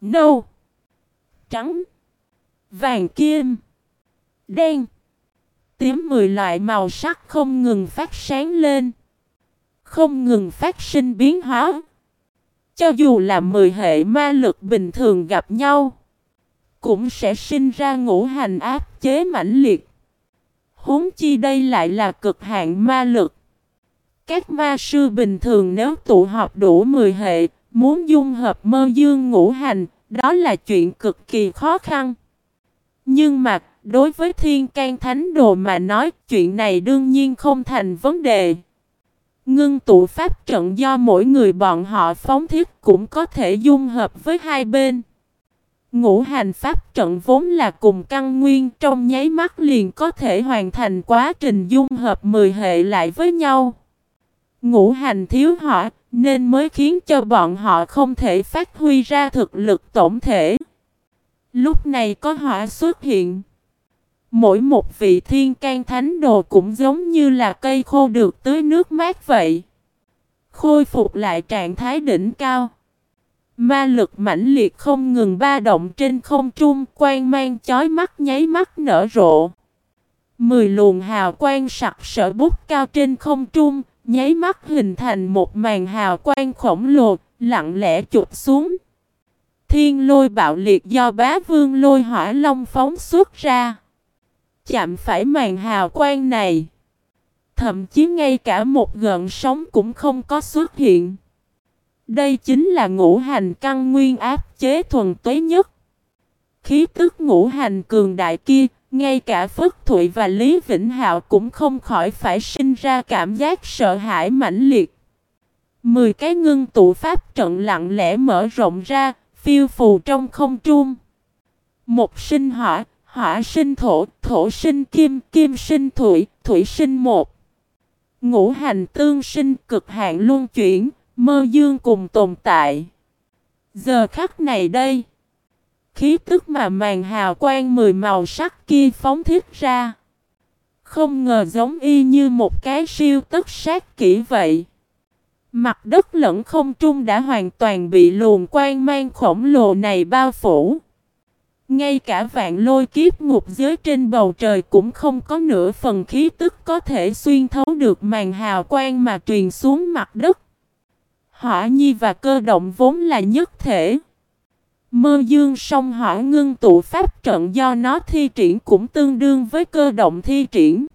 nâu, trắng, vàng kim, đen, tím mười loại màu sắc không ngừng phát sáng lên, không ngừng phát sinh biến hóa. Cho dù là mười hệ ma lực bình thường gặp nhau, cũng sẽ sinh ra ngũ hành áp chế mãnh liệt. Huống chi đây lại là cực hạn ma lực. Các ma sư bình thường nếu tụ họp đủ 10 hệ, muốn dung hợp mơ dương ngũ hành, đó là chuyện cực kỳ khó khăn. Nhưng mà, đối với thiên can thánh đồ mà nói, chuyện này đương nhiên không thành vấn đề. Ngưng tụ pháp trận do mỗi người bọn họ phóng thiết cũng có thể dung hợp với hai bên. Ngũ hành pháp trận vốn là cùng căn nguyên, trong nháy mắt liền có thể hoàn thành quá trình dung hợp 10 hệ lại với nhau. Ngũ hành thiếu họ nên mới khiến cho bọn họ không thể phát huy ra thực lực tổng thể. Lúc này có hỏa xuất hiện. Mỗi một vị thiên can thánh đồ cũng giống như là cây khô được tưới nước mát vậy. Khôi phục lại trạng thái đỉnh cao. Ma lực mãnh liệt không ngừng ba động trên không trung, quang mang chói mắt nháy mắt nở rộ. Mười luồng hào quang sặc sỡ bút cao trên không trung, nháy mắt hình thành một màn hào quang khổng lồ, lặng lẽ chụp xuống. Thiên lôi bạo liệt do bá vương lôi hỏa long phóng xuất ra. Chạm phải màn hào quang này. Thậm chí ngay cả một gợn sóng cũng không có xuất hiện. Đây chính là ngũ hành căn nguyên áp chế thuần tuế nhất. Khí tức ngũ hành cường đại kia, ngay cả Phất Thụy và Lý Vĩnh Hạo cũng không khỏi phải sinh ra cảm giác sợ hãi mãnh liệt. Mười cái ngưng tụ pháp trận lặng lẽ mở rộng ra, phiêu phù trong không trung. Một sinh hỏa, hỏa sinh thổ, thổ sinh kim, kim sinh thủy, thủy sinh một. Ngũ hành tương sinh cực hạn luân chuyển, Mơ dương cùng tồn tại. Giờ khắc này đây. Khí tức mà màn hào quang mười màu sắc kia phóng thiết ra. Không ngờ giống y như một cái siêu tất sát kỹ vậy. Mặt đất lẫn không trung đã hoàn toàn bị luồng quang mang khổng lồ này bao phủ. Ngay cả vạn lôi kiếp ngục giới trên bầu trời cũng không có nửa phần khí tức có thể xuyên thấu được màn hào quang mà truyền xuống mặt đất. Hỏa nhi và cơ động vốn là nhất thể. Mơ dương song hỏa ngưng tụ pháp trận do nó thi triển cũng tương đương với cơ động thi triển.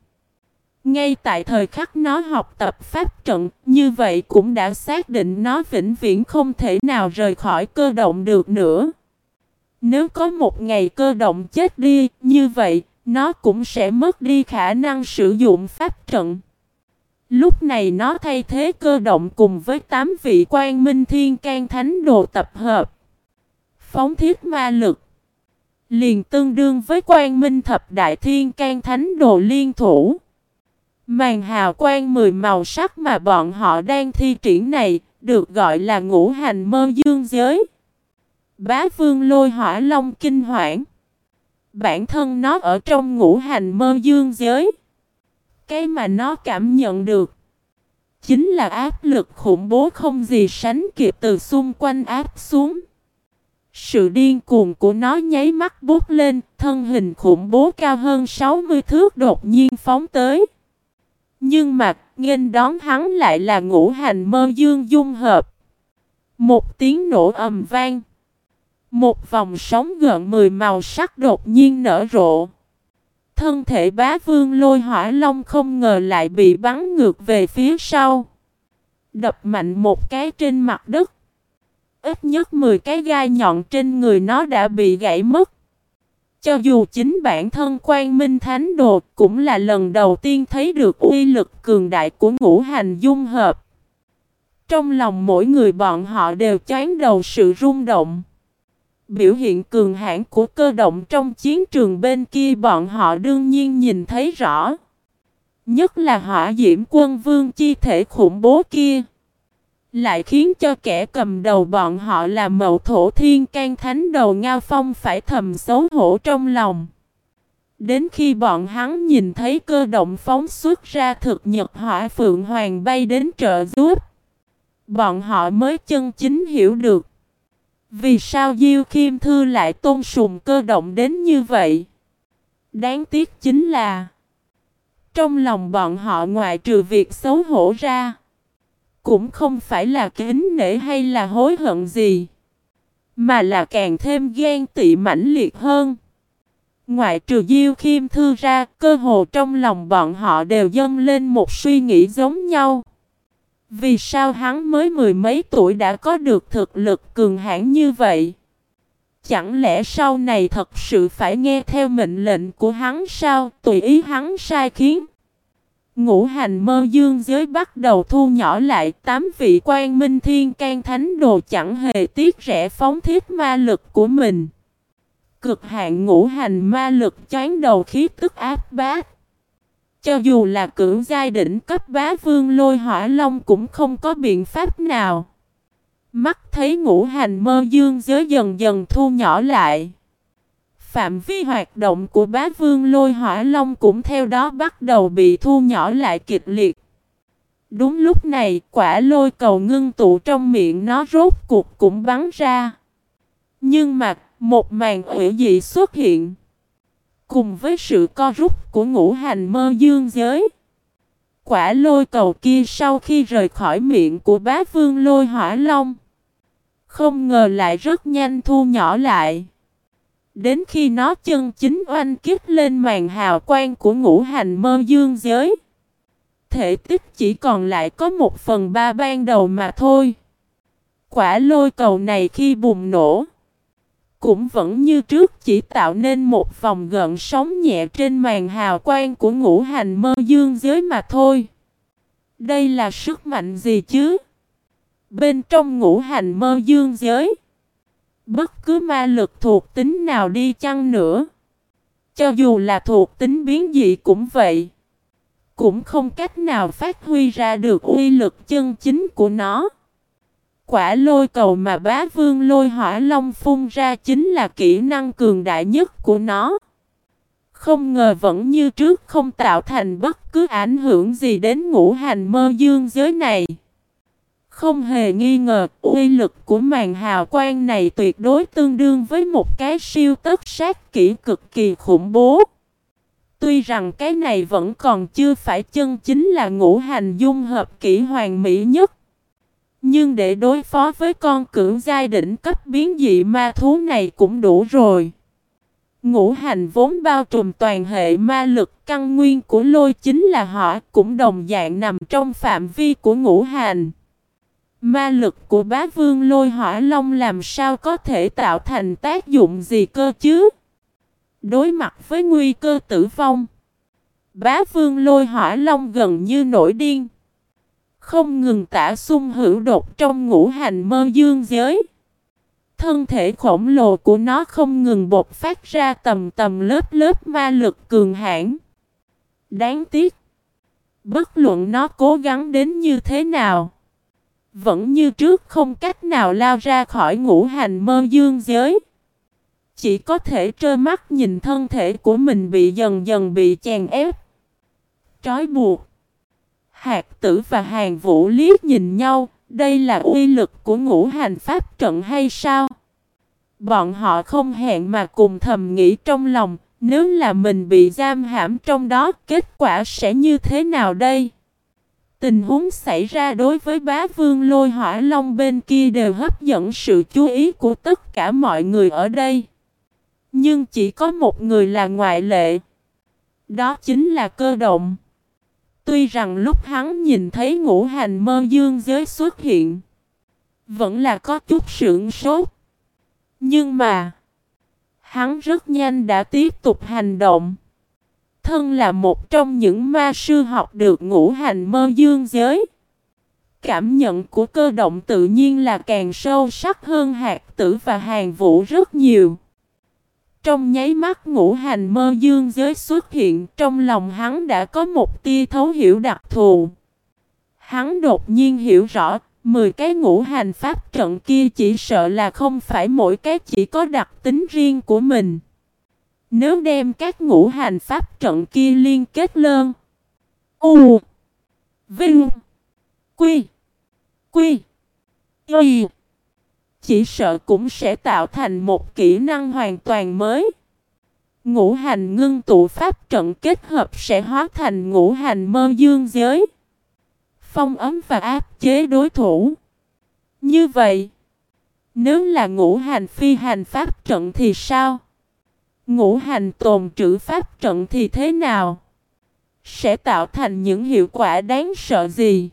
Ngay tại thời khắc nó học tập pháp trận, như vậy cũng đã xác định nó vĩnh viễn không thể nào rời khỏi cơ động được nữa. Nếu có một ngày cơ động chết đi, như vậy, nó cũng sẽ mất đi khả năng sử dụng pháp trận. Lúc này nó thay thế cơ động cùng với tám vị quan minh thiên can thánh đồ tập hợp. Phóng thiết ma lực. Liền tương đương với quan minh thập đại thiên can thánh đồ liên thủ. Màn hào quang mười màu sắc mà bọn họ đang thi triển này, được gọi là ngũ hành mơ dương giới. Bá vương lôi hỏa long kinh hoảng. Bản thân nó ở trong ngũ hành mơ dương giới. Cái mà nó cảm nhận được chính là áp lực khủng bố không gì sánh kịp từ xung quanh áp xuống. Sự điên cuồng của nó nháy mắt bút lên, thân hình khủng bố cao hơn 60 thước đột nhiên phóng tới. Nhưng mà, nghênh đón hắn lại là ngũ hành mơ dương dung hợp. Một tiếng nổ ầm vang. Một vòng sóng gợn mười màu sắc đột nhiên nở rộ. Thân thể bá vương lôi hỏa long không ngờ lại bị bắn ngược về phía sau. Đập mạnh một cái trên mặt đất. Ít nhất 10 cái gai nhọn trên người nó đã bị gãy mất. Cho dù chính bản thân quan minh thánh đồ cũng là lần đầu tiên thấy được uy lực cường đại của ngũ hành dung hợp. Trong lòng mỗi người bọn họ đều chán đầu sự rung động. Biểu hiện cường hãn của cơ động trong chiến trường bên kia bọn họ đương nhiên nhìn thấy rõ. Nhất là hỏa diễm quân vương chi thể khủng bố kia. Lại khiến cho kẻ cầm đầu bọn họ là mậu thổ thiên can thánh đầu Ngao Phong phải thầm xấu hổ trong lòng. Đến khi bọn hắn nhìn thấy cơ động phóng xuất ra thực nhật hỏa phượng hoàng bay đến trợ giúp. Bọn họ mới chân chính hiểu được. Vì sao Diêu Kim Thư lại tôn sùng cơ động đến như vậy? Đáng tiếc chính là Trong lòng bọn họ ngoại trừ việc xấu hổ ra Cũng không phải là kính nể hay là hối hận gì Mà là càng thêm ghen tị mãnh liệt hơn Ngoại trừ Diêu Khiêm Thư ra, cơ hồ trong lòng bọn họ đều dâng lên một suy nghĩ giống nhau. Vì sao hắn mới mười mấy tuổi đã có được thực lực cường hãn như vậy? Chẳng lẽ sau này thật sự phải nghe theo mệnh lệnh của hắn sao, tùy ý hắn sai khiến? Ngũ hành mơ dương giới bắt đầu thu nhỏ lại tám vị quan minh thiên can thánh đồ chẳng hề tiếc rẻ phóng thiết ma lực của mình. Cực hạn ngũ hành ma lực chán đầu khí tức áp bát. Cho dù là cử giai đỉnh cấp bá vương lôi hỏa long cũng không có biện pháp nào. Mắt thấy ngũ hành mơ dương giới dần dần thu nhỏ lại. Phạm vi hoạt động của bá vương lôi hỏa long cũng theo đó bắt đầu bị thu nhỏ lại kịch liệt. Đúng lúc này, quả lôi cầu ngưng tụ trong miệng nó rốt cuộc cũng bắn ra. Nhưng mà, một màn ủy dị xuất hiện. Cùng với sự co rút của ngũ hành mơ dương giới. Quả lôi cầu kia sau khi rời khỏi miệng của bá vương lôi hỏa long. Không ngờ lại rất nhanh thu nhỏ lại. Đến khi nó chân chính oanh kích lên màn hào quang của ngũ hành mơ dương giới. Thể tích chỉ còn lại có một phần ba ban đầu mà thôi. Quả lôi cầu này khi bùng nổ cũng vẫn như trước chỉ tạo nên một vòng gợn sóng nhẹ trên màn hào quang của ngũ hành mơ dương giới mà thôi. Đây là sức mạnh gì chứ? Bên trong ngũ hành mơ dương giới, bất cứ ma lực thuộc tính nào đi chăng nữa, cho dù là thuộc tính biến dị cũng vậy, cũng không cách nào phát huy ra được uy lực chân chính của nó quả lôi cầu mà bá vương lôi hỏa long phun ra chính là kỹ năng cường đại nhất của nó. Không ngờ vẫn như trước không tạo thành bất cứ ảnh hưởng gì đến ngũ hành mơ dương giới này. Không hề nghi ngờ, uy lực của màn hào quang này tuyệt đối tương đương với một cái siêu tất sát kỹ cực kỳ khủng bố. Tuy rằng cái này vẫn còn chưa phải chân chính là ngũ hành dung hợp kỹ hoàn mỹ nhất. Nhưng để đối phó với con cưỡng giai đỉnh cấp biến dị ma thú này cũng đủ rồi. Ngũ hành vốn bao trùm toàn hệ ma lực căn nguyên của lôi chính là họ cũng đồng dạng nằm trong phạm vi của ngũ hành. Ma lực của bá vương lôi hỏa long làm sao có thể tạo thành tác dụng gì cơ chứ? Đối mặt với nguy cơ tử vong, bá vương lôi hỏa long gần như nổi điên. Không ngừng tả xung hữu đột trong ngũ hành mơ dương giới. Thân thể khổng lồ của nó không ngừng bột phát ra tầm tầm lớp lớp ma lực cường hãn. Đáng tiếc. Bất luận nó cố gắng đến như thế nào. Vẫn như trước không cách nào lao ra khỏi ngũ hành mơ dương giới. Chỉ có thể trơ mắt nhìn thân thể của mình bị dần dần bị chèn ép. Trói buộc. Hạc tử và hàng vũ liếc nhìn nhau, đây là uy lực của ngũ hành pháp trận hay sao? Bọn họ không hẹn mà cùng thầm nghĩ trong lòng, nếu là mình bị giam hãm trong đó, kết quả sẽ như thế nào đây? Tình huống xảy ra đối với bá vương lôi hỏa long bên kia đều hấp dẫn sự chú ý của tất cả mọi người ở đây. Nhưng chỉ có một người là ngoại lệ. Đó chính là cơ động. Tuy rằng lúc hắn nhìn thấy ngũ hành mơ dương giới xuất hiện, vẫn là có chút sưởng sốt. Nhưng mà, hắn rất nhanh đã tiếp tục hành động. Thân là một trong những ma sư học được ngũ hành mơ dương giới. Cảm nhận của cơ động tự nhiên là càng sâu sắc hơn hạt tử và hàng vũ rất nhiều. Trong nháy mắt ngũ hành mơ dương giới xuất hiện trong lòng hắn đã có một tia thấu hiểu đặc thù. Hắn đột nhiên hiểu rõ, 10 cái ngũ hành pháp trận kia chỉ sợ là không phải mỗi cái chỉ có đặc tính riêng của mình. Nếu đem các ngũ hành pháp trận kia liên kết lơn. U. Vinh. Quy. Quy. Y. Chỉ sợ cũng sẽ tạo thành một kỹ năng hoàn toàn mới. Ngũ hành ngưng tụ pháp trận kết hợp sẽ hóa thành ngũ hành mơ dương giới. Phong ấm và áp chế đối thủ. Như vậy, nếu là ngũ hành phi hành pháp trận thì sao? Ngũ hành tồn trữ pháp trận thì thế nào? Sẽ tạo thành những hiệu quả đáng sợ gì?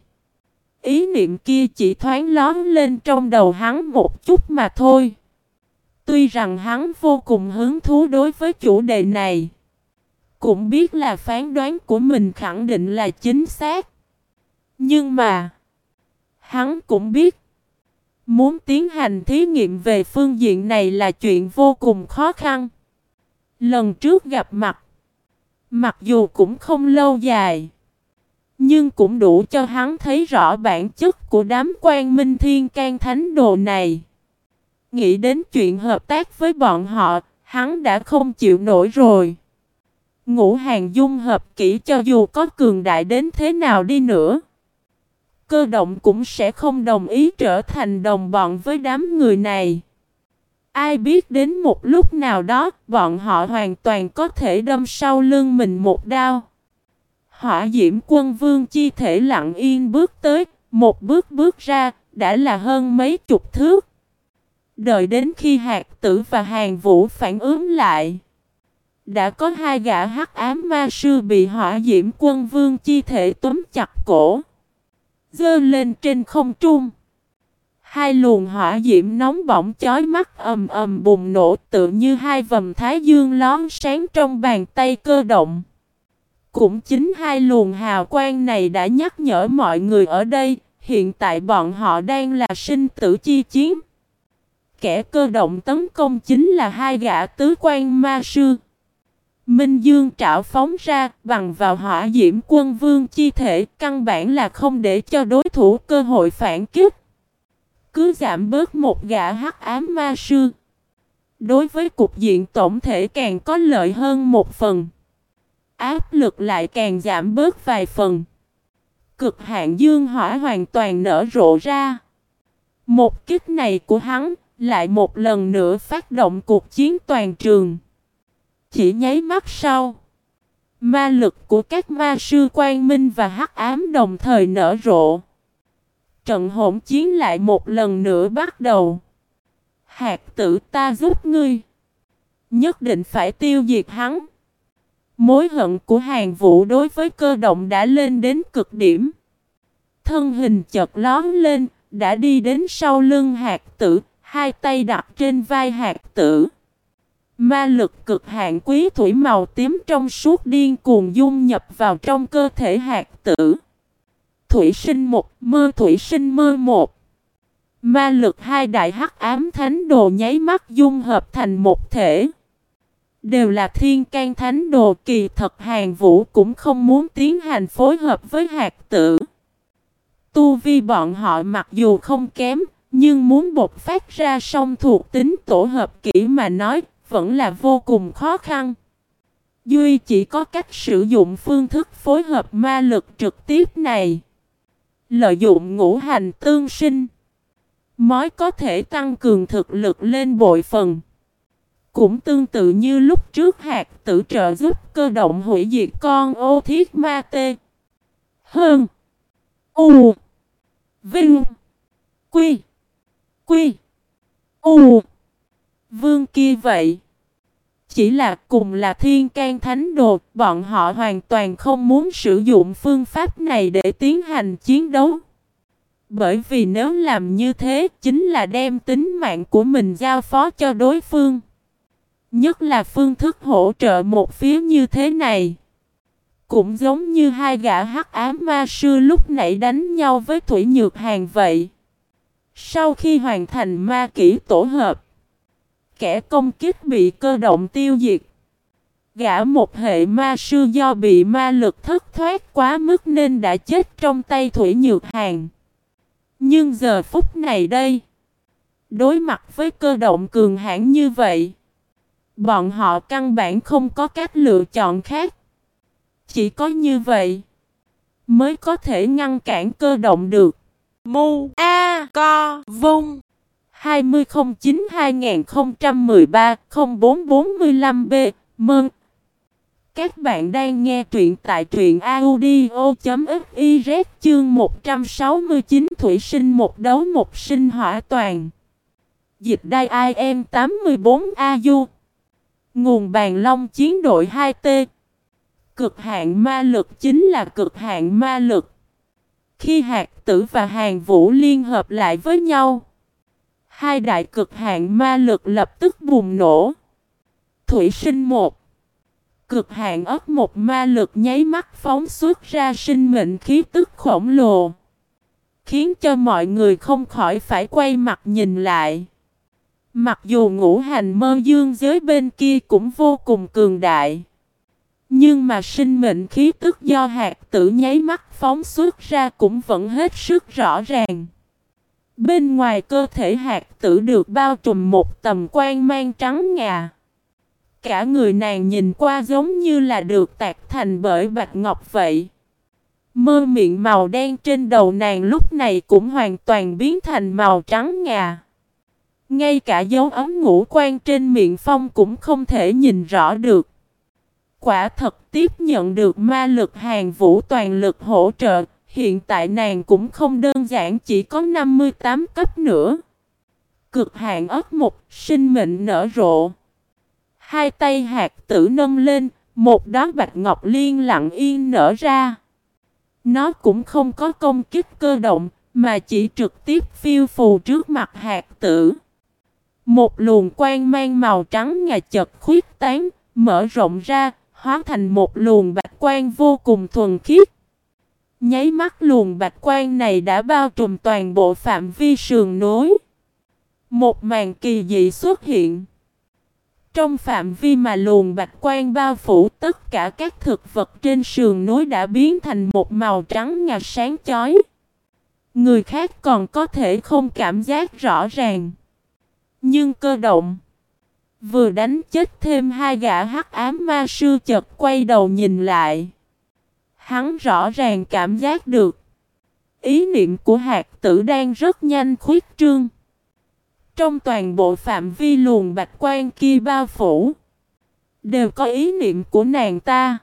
Ý niệm kia chỉ thoáng lón lên trong đầu hắn một chút mà thôi. Tuy rằng hắn vô cùng hứng thú đối với chủ đề này. Cũng biết là phán đoán của mình khẳng định là chính xác. Nhưng mà, hắn cũng biết, muốn tiến hành thí nghiệm về phương diện này là chuyện vô cùng khó khăn. Lần trước gặp mặt, mặc dù cũng không lâu dài, nhưng cũng đủ cho hắn thấy rõ bản chất của đám quan minh thiên can thánh đồ này. Nghĩ đến chuyện hợp tác với bọn họ, hắn đã không chịu nổi rồi. Ngũ hàng dung hợp kỹ cho dù có cường đại đến thế nào đi nữa. Cơ động cũng sẽ không đồng ý trở thành đồng bọn với đám người này. Ai biết đến một lúc nào đó, bọn họ hoàn toàn có thể đâm sau lưng mình một đao. Hỏa diễm quân vương chi thể lặng yên bước tới, một bước bước ra, đã là hơn mấy chục thước. Đợi đến khi hạt tử và hàng vũ phản ứng lại. Đã có hai gã hắc ám ma sư bị hỏa diễm quân vương chi thể túm chặt cổ. Dơ lên trên không trung. Hai luồng hỏa diễm nóng bỏng chói mắt ầm ầm bùng nổ tự như hai vầm thái dương lón sáng trong bàn tay cơ động. Cũng chính hai luồng hào quang này đã nhắc nhở mọi người ở đây, hiện tại bọn họ đang là sinh tử chi chiến. Kẻ cơ động tấn công chính là hai gã tứ quan ma sư. Minh Dương trảo phóng ra, bằng vào hỏa diễm quân vương chi thể, căn bản là không để cho đối thủ cơ hội phản kích. Cứ giảm bớt một gã hắc ám ma sư. Đối với cục diện tổng thể càng có lợi hơn một phần. Áp lực lại càng giảm bớt vài phần. Cực hạn dương hỏa hoàn toàn nở rộ ra. Một kích này của hắn lại một lần nữa phát động cuộc chiến toàn trường. Chỉ nháy mắt sau, ma lực của các ma sư quang minh và hắc ám đồng thời nở rộ. Trận hỗn chiến lại một lần nữa bắt đầu. Hạt tử ta giúp ngươi. Nhất định phải tiêu diệt hắn. Mối hận của hàng vũ đối với cơ động đã lên đến cực điểm. Thân hình chợt lón lên, đã đi đến sau lưng hạt tử, hai tay đặt trên vai hạt tử. Ma lực cực hạn quý thủy màu tím trong suốt điên cuồng dung nhập vào trong cơ thể hạt tử. Thủy sinh một, mơ thủy sinh mơ một. Ma lực hai đại hắc ám thánh đồ nháy mắt dung hợp thành một thể. Đều là thiên can thánh đồ kỳ thật hàng vũ cũng không muốn tiến hành phối hợp với hạt tử. Tu vi bọn họ mặc dù không kém, nhưng muốn bộc phát ra song thuộc tính tổ hợp kỹ mà nói, vẫn là vô cùng khó khăn. Duy chỉ có cách sử dụng phương thức phối hợp ma lực trực tiếp này. Lợi dụng ngũ hành tương sinh. Mói có thể tăng cường thực lực lên bội phần. Cũng tương tự như lúc trước hạt tử trợ giúp cơ động hủy diệt con ô thiết ma tê. Hơn. U. Vinh. Quy. Quy. U. Vương kia vậy. Chỉ là cùng là thiên can thánh đồ, bọn họ hoàn toàn không muốn sử dụng phương pháp này để tiến hành chiến đấu. Bởi vì nếu làm như thế chính là đem tính mạng của mình giao phó cho đối phương. Nhất là phương thức hỗ trợ một phía như thế này. Cũng giống như hai gã hắc ám ma sư lúc nãy đánh nhau với Thủy Nhược Hàng vậy. Sau khi hoàn thành ma kỹ tổ hợp, kẻ công kích bị cơ động tiêu diệt. Gã một hệ ma sư do bị ma lực thất thoát quá mức nên đã chết trong tay Thủy Nhược Hàng. Nhưng giờ phút này đây, đối mặt với cơ động cường hãn như vậy, bọn họ căn bản không có cách lựa chọn khác. Chỉ có như vậy, mới có thể ngăn cản cơ động được. Mu A Co Vung. 2009-2013-0445B Mơn Các bạn đang nghe truyện tại truyện audio.fiz chương 169 Thủy sinh một đấu một sinh hỏa toàn. Dịch đai IM 84AU Nguồn bàn long chiến đội 2T Cực hạn ma lực chính là cực hạn ma lực Khi hạt tử và hàng vũ liên hợp lại với nhau, Hai đại cực hạn ma lực lập tức bùng nổ. Thủy sinh một. Cực hạn ấp một ma lực nháy mắt phóng xuất ra sinh mệnh khí tức khổng lồ. Khiến cho mọi người không khỏi phải quay mặt nhìn lại. Mặc dù ngũ hành mơ dương giới bên kia cũng vô cùng cường đại. Nhưng mà sinh mệnh khí tức do hạt tử nháy mắt phóng xuất ra cũng vẫn hết sức rõ ràng. Bên ngoài cơ thể hạt tử được bao trùm một tầm quan mang trắng ngà. Cả người nàng nhìn qua giống như là được tạc thành bởi bạch ngọc vậy. Mơ miệng màu đen trên đầu nàng lúc này cũng hoàn toàn biến thành màu trắng ngà. Ngay cả dấu ấm ngũ quan trên miệng phong cũng không thể nhìn rõ được. Quả thật tiếp nhận được ma lực hàng vũ toàn lực hỗ trợ, Hiện tại nàng cũng không đơn giản chỉ có 58 cấp nữa. Cực hạn ớt mục sinh mệnh nở rộ. Hai tay hạt tử nâng lên, một đóa bạch ngọc liên lặng yên nở ra. Nó cũng không có công kích cơ động, mà chỉ trực tiếp phiêu phù trước mặt hạt tử. Một luồng quang mang màu trắng ngà chật khuyết tán, mở rộng ra, hóa thành một luồng bạch quang vô cùng thuần khiết. Nháy mắt luồng bạch quan này đã bao trùm toàn bộ phạm vi sườn núi. Một màn kỳ dị xuất hiện. Trong phạm vi mà luồng bạch quan bao phủ tất cả các thực vật trên sườn núi đã biến thành một màu trắng ngà sáng chói. Người khác còn có thể không cảm giác rõ ràng. Nhưng cơ động Vừa đánh chết thêm hai gã hắc ám ma sư chợt quay đầu nhìn lại. Hắn rõ ràng cảm giác được. Ý niệm của hạt tử đang rất nhanh khuyết trương. Trong toàn bộ phạm vi luồng bạch quan kia bao phủ. Đều có ý niệm của nàng ta.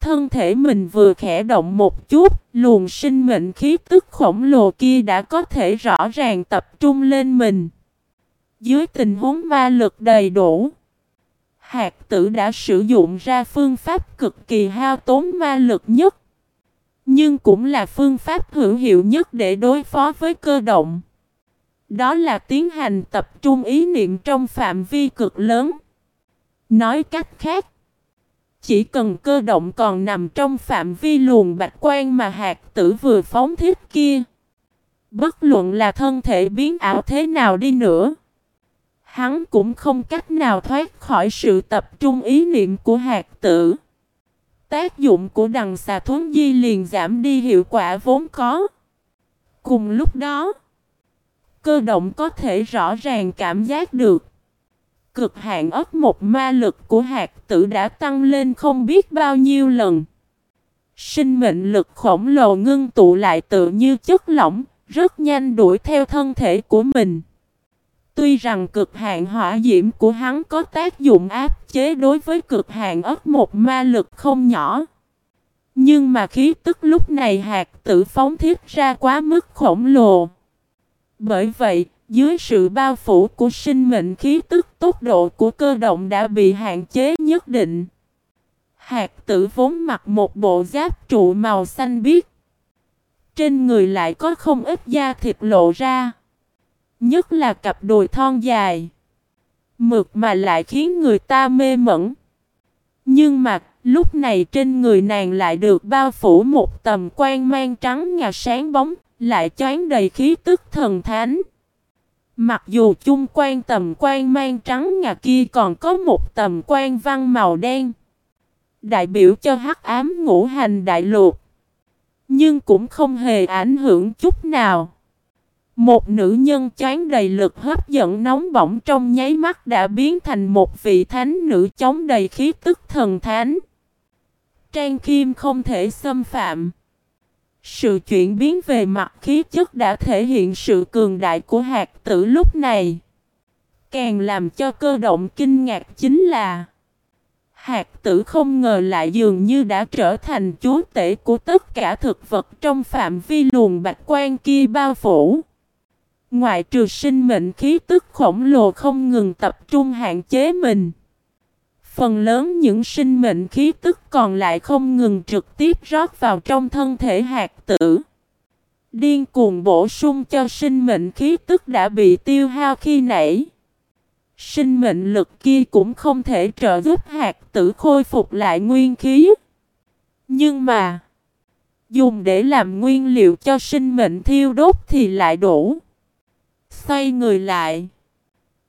Thân thể mình vừa khẽ động một chút, luồng sinh mệnh khí tức khổng lồ kia đã có thể rõ ràng tập trung lên mình. Dưới tình huống ma lực đầy đủ, hạt tử đã sử dụng ra phương pháp cực kỳ hao tốn ma lực nhất. Nhưng cũng là phương pháp hữu hiệu nhất để đối phó với cơ động. Đó là tiến hành tập trung ý niệm trong phạm vi cực lớn. Nói cách khác, chỉ cần cơ động còn nằm trong phạm vi luồng bạch quan mà hạt tử vừa phóng thiết kia. Bất luận là thân thể biến ảo thế nào đi nữa. Hắn cũng không cách nào thoát khỏi sự tập trung ý niệm của hạt tử. Tác dụng của đằng xà thuấn di liền giảm đi hiệu quả vốn có. Cùng lúc đó, cơ động có thể rõ ràng cảm giác được. Cực hạn ấp một ma lực của hạt tử đã tăng lên không biết bao nhiêu lần. Sinh mệnh lực khổng lồ ngưng tụ lại tự như chất lỏng, rất nhanh đuổi theo thân thể của mình. Tuy rằng cực hạn hỏa diễm của hắn có tác dụng áp chế đối với cực hạn ớt một ma lực không nhỏ. Nhưng mà khí tức lúc này hạt tử phóng thiết ra quá mức khổng lồ. Bởi vậy, dưới sự bao phủ của sinh mệnh khí tức tốc độ của cơ động đã bị hạn chế nhất định. Hạt tử vốn mặc một bộ giáp trụ màu xanh biếc. Trên người lại có không ít da thịt lộ ra. Nhất là cặp đùi thon dài. Mực mà lại khiến người ta mê mẩn. Nhưng mà lúc này trên người nàng lại được bao phủ một tầm quan mang trắng ngà sáng bóng, lại choán đầy khí tức thần thánh. Mặc dù chung quanh tầm quan mang trắng ngà kia còn có một tầm quan văn màu đen. Đại biểu cho hắc ám ngũ hành đại lục. Nhưng cũng không hề ảnh hưởng chút nào. Một nữ nhân chán đầy lực hấp dẫn nóng bỏng trong nháy mắt đã biến thành một vị thánh nữ chống đầy khí tức thần thánh. Trang Kim không thể xâm phạm. Sự chuyển biến về mặt khí chất đã thể hiện sự cường đại của hạt tử lúc này. Càng làm cho cơ động kinh ngạc chính là, Hạt tử không ngờ lại dường như đã trở thành chúa tể của tất cả thực vật trong phạm vi luồng bạch quan kia bao phủ. Ngoại trừ sinh mệnh khí tức khổng lồ không ngừng tập trung hạn chế mình. Phần lớn những sinh mệnh khí tức còn lại không ngừng trực tiếp rót vào trong thân thể hạt tử. Điên cuồng bổ sung cho sinh mệnh khí tức đã bị tiêu hao khi nãy. Sinh mệnh lực kia cũng không thể trợ giúp hạt tử khôi phục lại nguyên khí. Nhưng mà, dùng để làm nguyên liệu cho sinh mệnh thiêu đốt thì lại đủ. Xoay người lại.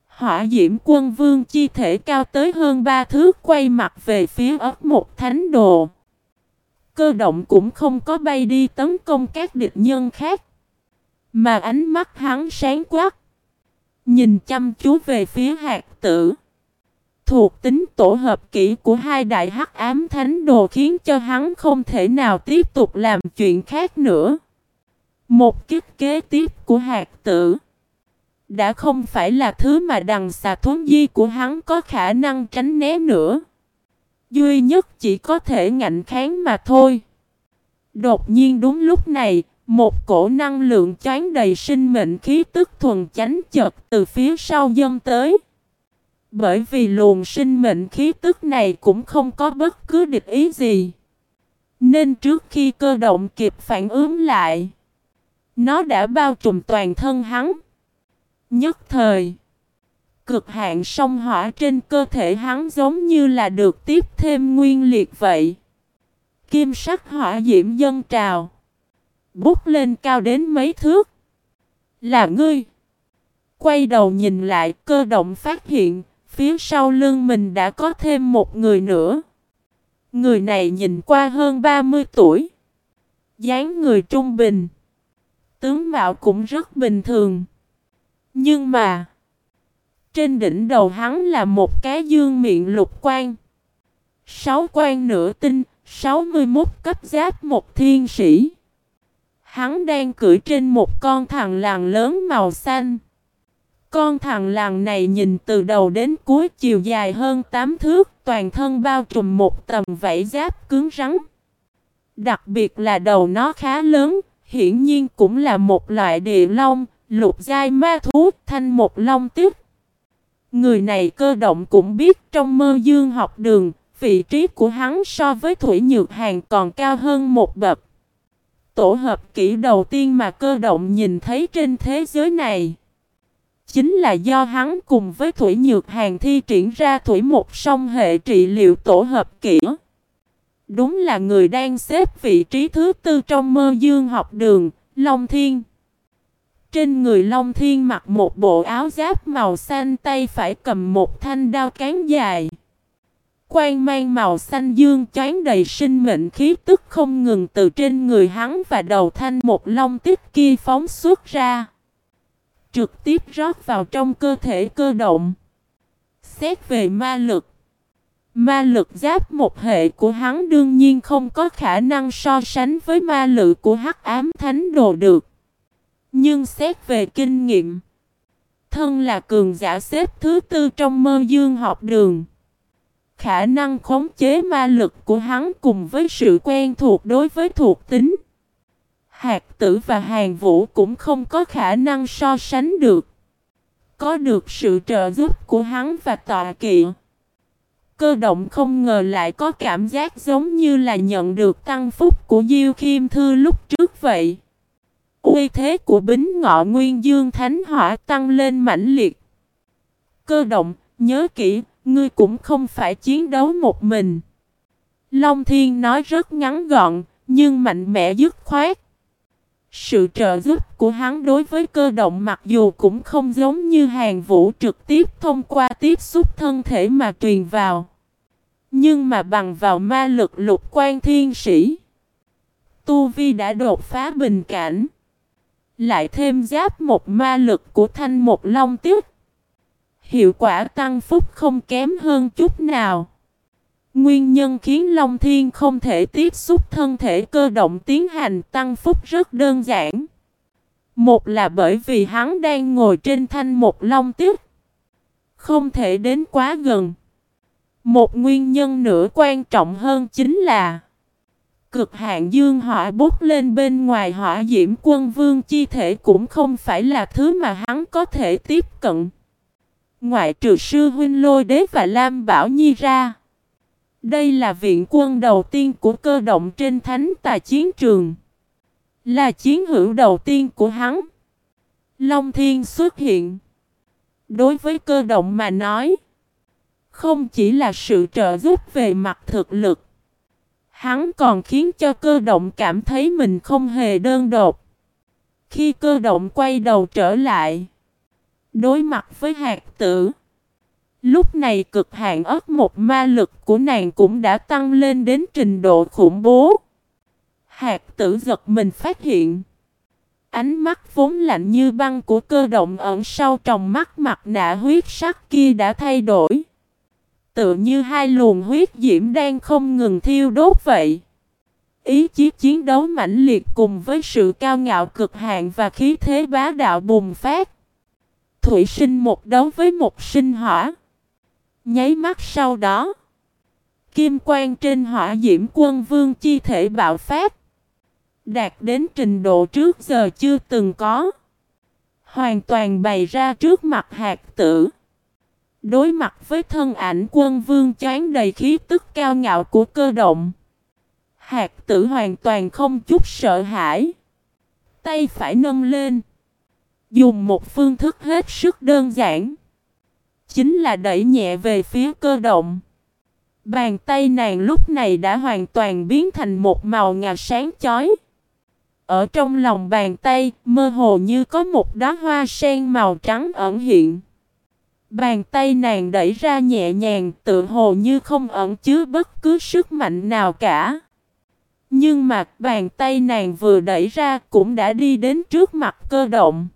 Hỏa diễm quân vương chi thể cao tới hơn ba thước, quay mặt về phía ấp một thánh đồ. Cơ động cũng không có bay đi tấn công các địch nhân khác. Mà ánh mắt hắn sáng quát. Nhìn chăm chú về phía hạt tử. Thuộc tính tổ hợp kỹ của hai đại hắc ám thánh đồ khiến cho hắn không thể nào tiếp tục làm chuyện khác nữa. Một kiếp kế tiếp của hạt tử đã không phải là thứ mà đằng xà thốn di của hắn có khả năng tránh né nữa. Duy nhất chỉ có thể ngạnh kháng mà thôi. Đột nhiên đúng lúc này, một cổ năng lượng chán đầy sinh mệnh khí tức thuần chánh chợt từ phía sau dâng tới. Bởi vì luồng sinh mệnh khí tức này cũng không có bất cứ địch ý gì. Nên trước khi cơ động kịp phản ứng lại, nó đã bao trùm toàn thân hắn. Nhất thời, cực hạn sông hỏa trên cơ thể hắn giống như là được tiếp thêm nguyên liệt vậy. Kim sắc hỏa diễm dân trào, bút lên cao đến mấy thước. Là ngươi. Quay đầu nhìn lại cơ động phát hiện, phía sau lưng mình đã có thêm một người nữa. Người này nhìn qua hơn 30 tuổi. dáng người trung bình. Tướng mạo cũng rất bình thường. Nhưng mà, trên đỉnh đầu hắn là một cái dương miệng lục quan. Sáu quan nửa tinh, 61 cấp giáp một thiên sĩ. Hắn đang cưỡi trên một con thằng làng lớn màu xanh. Con thằng làng này nhìn từ đầu đến cuối chiều dài hơn 8 thước, toàn thân bao trùm một tầm vảy giáp cứng rắn. Đặc biệt là đầu nó khá lớn, hiển nhiên cũng là một loại địa long, Lục giai ma thú thanh một long tiếp. Người này cơ động cũng biết trong mơ dương học đường, vị trí của hắn so với Thủy Nhược Hàng còn cao hơn một bậc. Tổ hợp kỹ đầu tiên mà cơ động nhìn thấy trên thế giới này chính là do hắn cùng với Thủy Nhược Hàng thi triển ra Thủy một song hệ trị liệu tổ hợp kỹ. Đúng là người đang xếp vị trí thứ tư trong mơ dương học đường, Long Thiên. Trên người Long Thiên mặc một bộ áo giáp màu xanh, tay phải cầm một thanh đao cán dài. Quang mang màu xanh dương chán đầy sinh mệnh khí tức không ngừng từ trên người hắn và đầu thanh một long tích kia phóng xuất ra. Trực tiếp rót vào trong cơ thể cơ động. Xét về ma lực. Ma lực giáp một hệ của hắn đương nhiên không có khả năng so sánh với ma lực của hắc ám thánh đồ được. Nhưng xét về kinh nghiệm, thân là cường giả xếp thứ tư trong mơ dương học đường. Khả năng khống chế ma lực của hắn cùng với sự quen thuộc đối với thuộc tính. Hạt tử và hàng vũ cũng không có khả năng so sánh được. Có được sự trợ giúp của hắn và tọa kỵ. Cơ động không ngờ lại có cảm giác giống như là nhận được tăng phúc của Diêu Khiêm Thư lúc trước vậy. Uy thế của bính ngọ nguyên dương thánh hỏa tăng lên mãnh liệt. Cơ động, nhớ kỹ, ngươi cũng không phải chiến đấu một mình. Long Thiên nói rất ngắn gọn, nhưng mạnh mẽ dứt khoát. Sự trợ giúp của hắn đối với cơ động mặc dù cũng không giống như hàng vũ trực tiếp thông qua tiếp xúc thân thể mà truyền vào. Nhưng mà bằng vào ma lực lục quan thiên sĩ. Tu Vi đã đột phá bình cảnh. Lại thêm giáp một ma lực của thanh một long tiếp. Hiệu quả tăng phúc không kém hơn chút nào. Nguyên nhân khiến Long Thiên không thể tiếp xúc thân thể cơ động tiến hành tăng phúc rất đơn giản. Một là bởi vì hắn đang ngồi trên thanh một long tiếp. Không thể đến quá gần. Một nguyên nhân nữa quan trọng hơn chính là Cực hạn dương hỏa bút lên bên ngoài hỏa diễm quân vương chi thể cũng không phải là thứ mà hắn có thể tiếp cận. Ngoại trừ sư huynh lôi đế và Lam Bảo Nhi ra. Đây là viện quân đầu tiên của cơ động trên thánh tà chiến trường. Là chiến hữu đầu tiên của hắn. Long Thiên xuất hiện. Đối với cơ động mà nói. Không chỉ là sự trợ giúp về mặt thực lực. Hắn còn khiến cho cơ động cảm thấy mình không hề đơn độc. Khi cơ động quay đầu trở lại. Đối mặt với hạt tử. Lúc này cực hạn ớt một ma lực của nàng cũng đã tăng lên đến trình độ khủng bố. Hạt tử giật mình phát hiện. Ánh mắt vốn lạnh như băng của cơ động ẩn sau trong mắt mặt nạ huyết sắc kia đã thay đổi. Tự như hai luồng huyết diễm đang không ngừng thiêu đốt vậy. Ý chí chiến đấu mãnh liệt cùng với sự cao ngạo cực hạn và khí thế bá đạo bùng phát. Thủy sinh một đấu với một sinh hỏa. Nháy mắt sau đó, kim quang trên hỏa diễm quân vương chi thể bạo phát. Đạt đến trình độ trước giờ chưa từng có. Hoàn toàn bày ra trước mặt hạt tử. Đối mặt với thân ảnh quân vương chán đầy khí tức cao ngạo của cơ động. Hạt tử hoàn toàn không chút sợ hãi. Tay phải nâng lên. Dùng một phương thức hết sức đơn giản. Chính là đẩy nhẹ về phía cơ động. Bàn tay nàng lúc này đã hoàn toàn biến thành một màu ngà sáng chói. Ở trong lòng bàn tay, mơ hồ như có một đóa hoa sen màu trắng ẩn hiện. Bàn tay nàng đẩy ra nhẹ nhàng, tự hồ như không ẩn chứa bất cứ sức mạnh nào cả. Nhưng mà bàn tay nàng vừa đẩy ra cũng đã đi đến trước mặt cơ động.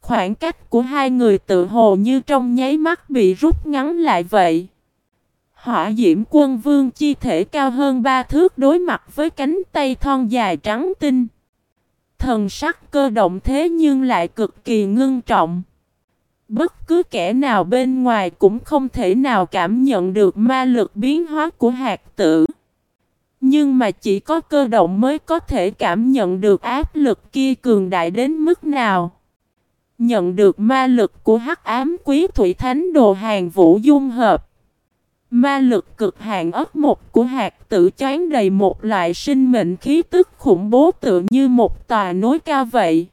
Khoảng cách của hai người tự hồ như trong nháy mắt bị rút ngắn lại vậy. Hỏa diễm quân vương chi thể cao hơn ba thước đối mặt với cánh tay thon dài trắng tinh. Thần sắc cơ động thế nhưng lại cực kỳ ngưng trọng. Bất cứ kẻ nào bên ngoài cũng không thể nào cảm nhận được ma lực biến hóa của hạt tử. Nhưng mà chỉ có cơ động mới có thể cảm nhận được áp lực kia cường đại đến mức nào. Nhận được ma lực của hắc ám quý thủy thánh đồ hàng vũ dung hợp. Ma lực cực hạn ấp một của hạt tử chán đầy một loại sinh mệnh khí tức khủng bố tự như một tòa núi cao vậy.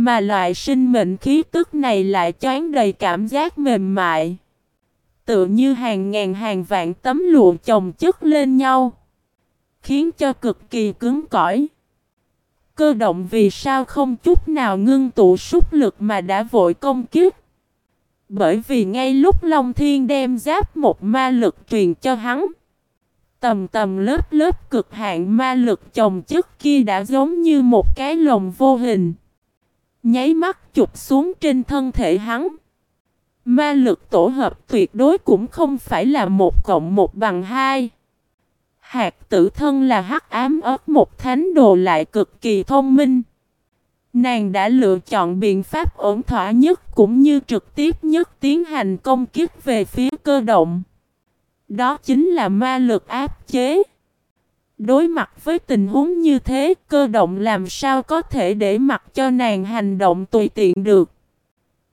Mà loại sinh mệnh khí tức này lại choán đầy cảm giác mềm mại. Tự như hàng ngàn hàng vạn tấm lụa chồng chất lên nhau. Khiến cho cực kỳ cứng cỏi. Cơ động vì sao không chút nào ngưng tụ súc lực mà đã vội công kiếp. Bởi vì ngay lúc Long Thiên đem giáp một ma lực truyền cho hắn. Tầm tầm lớp lớp cực hạn ma lực chồng chất kia đã giống như một cái lồng vô hình. Nháy mắt chụp xuống trên thân thể hắn. Ma lực tổ hợp tuyệt đối cũng không phải là một cộng một bằng hai. Hạt tử thân là hắc ám ớt một thánh đồ lại cực kỳ thông minh. Nàng đã lựa chọn biện pháp ổn thỏa nhất cũng như trực tiếp nhất tiến hành công kích về phía cơ động. Đó chính là ma lực áp chế. Đối mặt với tình huống như thế, cơ động làm sao có thể để mặc cho nàng hành động tùy tiện được.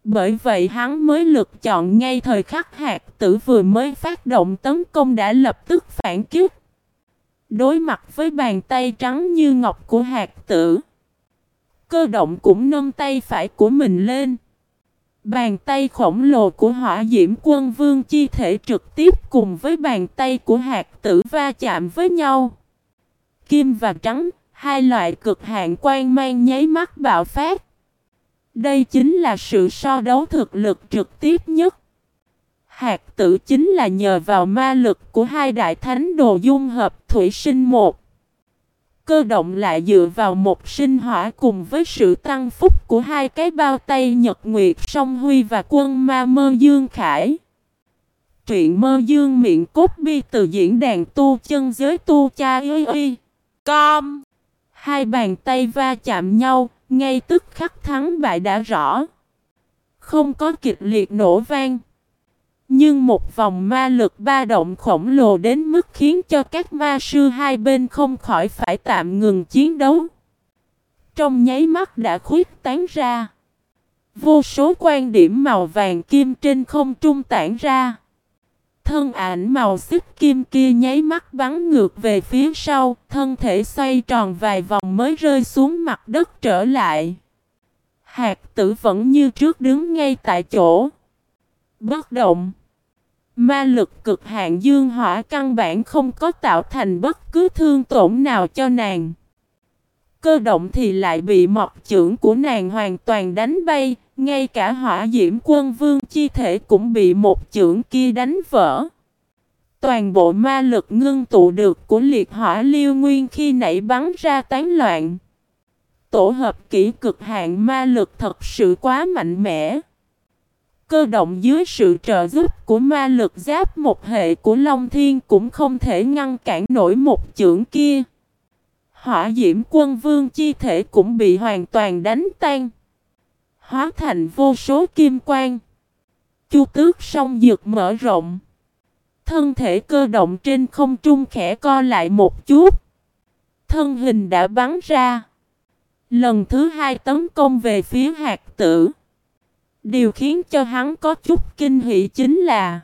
Bởi vậy hắn mới lựa chọn ngay thời khắc hạt tử vừa mới phát động tấn công đã lập tức phản kích. Đối mặt với bàn tay trắng như ngọc của hạt tử. Cơ động cũng nâng tay phải của mình lên. Bàn tay khổng lồ của hỏa diễm quân vương chi thể trực tiếp cùng với bàn tay của hạt tử va chạm với nhau. Kim và trắng, hai loại cực hạn quan mang nháy mắt bạo phát. Đây chính là sự so đấu thực lực trực tiếp nhất. Hạt tử chính là nhờ vào ma lực của hai đại thánh đồ dung hợp thủy sinh một. Cơ động lại dựa vào một sinh hỏa cùng với sự tăng phúc của hai cái bao tay Nhật Nguyệt Song Huy và quân ma mơ Dương Khải. Truyện mơ dương miệng cốt bi từ diễn đàn tu chân giới tu cha y y. Com. Hai bàn tay va chạm nhau, ngay tức khắc thắng bại đã rõ. Không có kịch liệt nổ vang. Nhưng một vòng ma lực ba động khổng lồ đến mức khiến cho các ma sư hai bên không khỏi phải tạm ngừng chiến đấu. Trong nháy mắt đã khuyết tán ra. Vô số quan điểm màu vàng kim trên không trung tản ra. Thân ảnh màu xích kim kia nháy mắt bắn ngược về phía sau, thân thể xoay tròn vài vòng mới rơi xuống mặt đất trở lại. Hạt tử vẫn như trước đứng ngay tại chỗ. Bất động. Ma lực cực hạn dương hỏa căn bản không có tạo thành bất cứ thương tổn nào cho nàng. Cơ động thì lại bị mọc trưởng của nàng hoàn toàn đánh bay, ngay cả hỏa diễm quân vương chi thể cũng bị một chưởng kia đánh vỡ. Toàn bộ ma lực ngưng tụ được của liệt hỏa liêu nguyên khi nảy bắn ra tán loạn. Tổ hợp kỹ cực hạn ma lực thật sự quá mạnh mẽ. Cơ động dưới sự trợ giúp của ma lực giáp một hệ của Long Thiên cũng không thể ngăn cản nổi một chưởng kia. Hỏa diễm quân vương chi thể cũng bị hoàn toàn đánh tan hóa thành vô số kim quang. Chu tước song dược mở rộng. Thân thể cơ động trên không trung khẽ co lại một chút. Thân hình đã bắn ra. Lần thứ hai tấn công về phía hạt tử. Điều khiến cho hắn có chút kinh hỷ chính là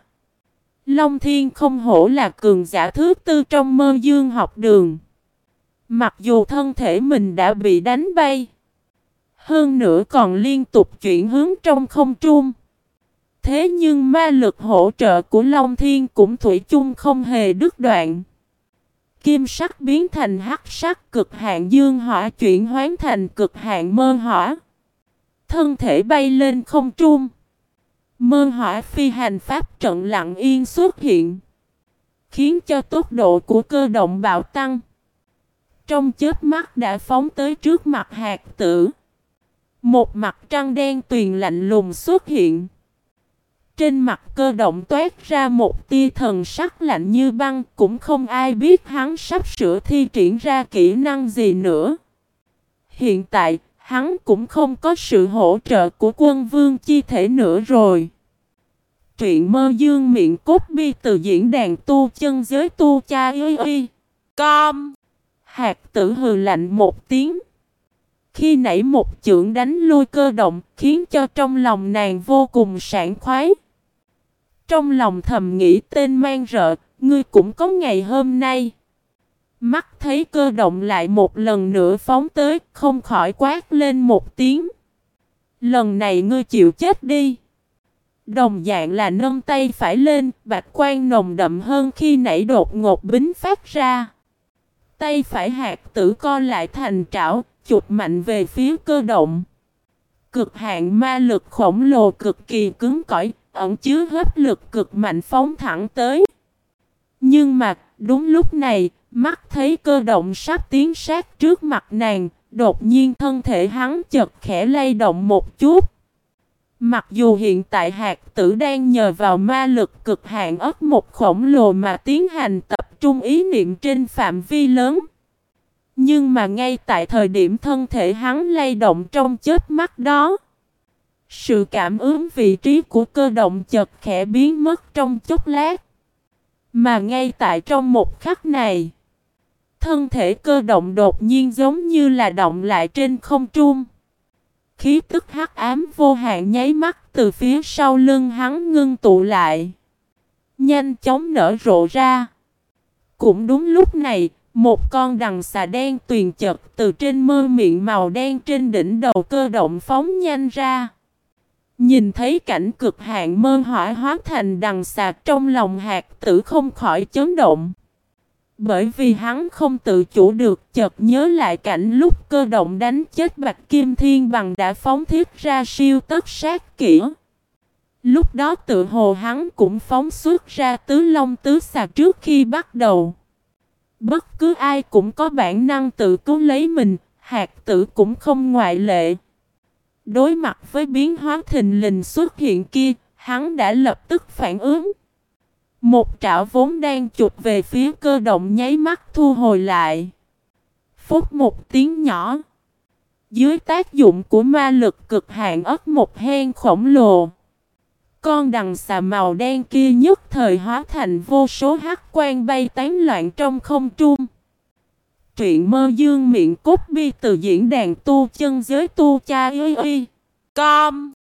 Long Thiên không hổ là cường giả thứ tư trong mơ dương học đường. Mặc dù thân thể mình đã bị đánh bay. Hơn nữa còn liên tục chuyển hướng trong không trung. Thế nhưng ma lực hỗ trợ của Long Thiên cũng thủy chung không hề đứt đoạn. Kim sắc biến thành hắc sắc cực hạn dương hỏa chuyển hoán thành cực hạn mơ hỏa. Thân thể bay lên không trung. Mơ hỏa phi hành pháp trận lặng yên xuất hiện. Khiến cho tốc độ của cơ động bạo tăng. Trong chớp mắt đã phóng tới trước mặt hạt tử. Một mặt trăng đen tuyền lạnh lùng xuất hiện. Trên mặt cơ động toát ra một tia thần sắc lạnh như băng cũng không ai biết hắn sắp sửa thi triển ra kỹ năng gì nữa. Hiện tại, hắn cũng không có sự hỗ trợ của quân vương chi thể nữa rồi. Truyện mơ dương miệng cốt bi từ diễn đàn tu chân giới tu cha y y. Com. Hạt tử hừ lạnh một tiếng. Khi nãy một chưởng đánh lui cơ động khiến cho trong lòng nàng vô cùng sảng khoái. Trong lòng thầm nghĩ tên mang rợ, ngươi cũng có ngày hôm nay. Mắt thấy cơ động lại một lần nữa phóng tới, không khỏi quát lên một tiếng. Lần này ngươi chịu chết đi. Đồng dạng là nâng tay phải lên, bạch quan nồng đậm hơn khi nãy đột ngột bính phát ra. Tay phải hạt tử co lại thành trảo, chụp mạnh về phía cơ động. Cực hạn ma lực khổng lồ cực kỳ cứng cỏi, ẩn chứa hấp lực cực mạnh phóng thẳng tới. Nhưng mà, đúng lúc này, mắt thấy cơ động sắp tiến sát trước mặt nàng, đột nhiên thân thể hắn chật khẽ lay động một chút. Mặc dù hiện tại hạt tử đang nhờ vào ma lực cực hạn ấp một khổng lồ mà tiến hành tập trung ý niệm trên phạm vi lớn. Nhưng mà ngay tại thời điểm thân thể hắn lay động trong chết mắt đó, sự cảm ứng vị trí của cơ động chật khẽ biến mất trong chốc lát. Mà ngay tại trong một khắc này, thân thể cơ động đột nhiên giống như là động lại trên không trung. Khí tức hắc ám vô hạn nháy mắt từ phía sau lưng hắn ngưng tụ lại. Nhanh chóng nở rộ ra. Cũng đúng lúc này, một con đằng xà đen tuyền chật từ trên mơ miệng màu đen trên đỉnh đầu cơ động phóng nhanh ra. Nhìn thấy cảnh cực hạn mơ hỏa hóa thành đằng xà trong lòng hạt tử không khỏi chấn động. Bởi vì hắn không tự chủ được, chợt nhớ lại cảnh lúc cơ động đánh chết Bạch Kim Thiên bằng đã phóng thiết ra siêu tất sát kỹ. Lúc đó tự hồ hắn cũng phóng xuất ra tứ long tứ xà trước khi bắt đầu. Bất cứ ai cũng có bản năng tự cứu lấy mình, hạt tử cũng không ngoại lệ. Đối mặt với biến hóa thình lình xuất hiện kia, hắn đã lập tức phản ứng. Một trảo vốn đang chụp về phía cơ động nháy mắt thu hồi lại. Phút một tiếng nhỏ. Dưới tác dụng của ma lực cực hạn ớt một hen khổng lồ. Con đằng xà màu đen kia nhất thời hóa thành vô số hắc quan bay tán loạn trong không trung. Truyện mơ dương miệng cốt bi từ diễn đàn tu chân giới tu cha ơi ơi. Com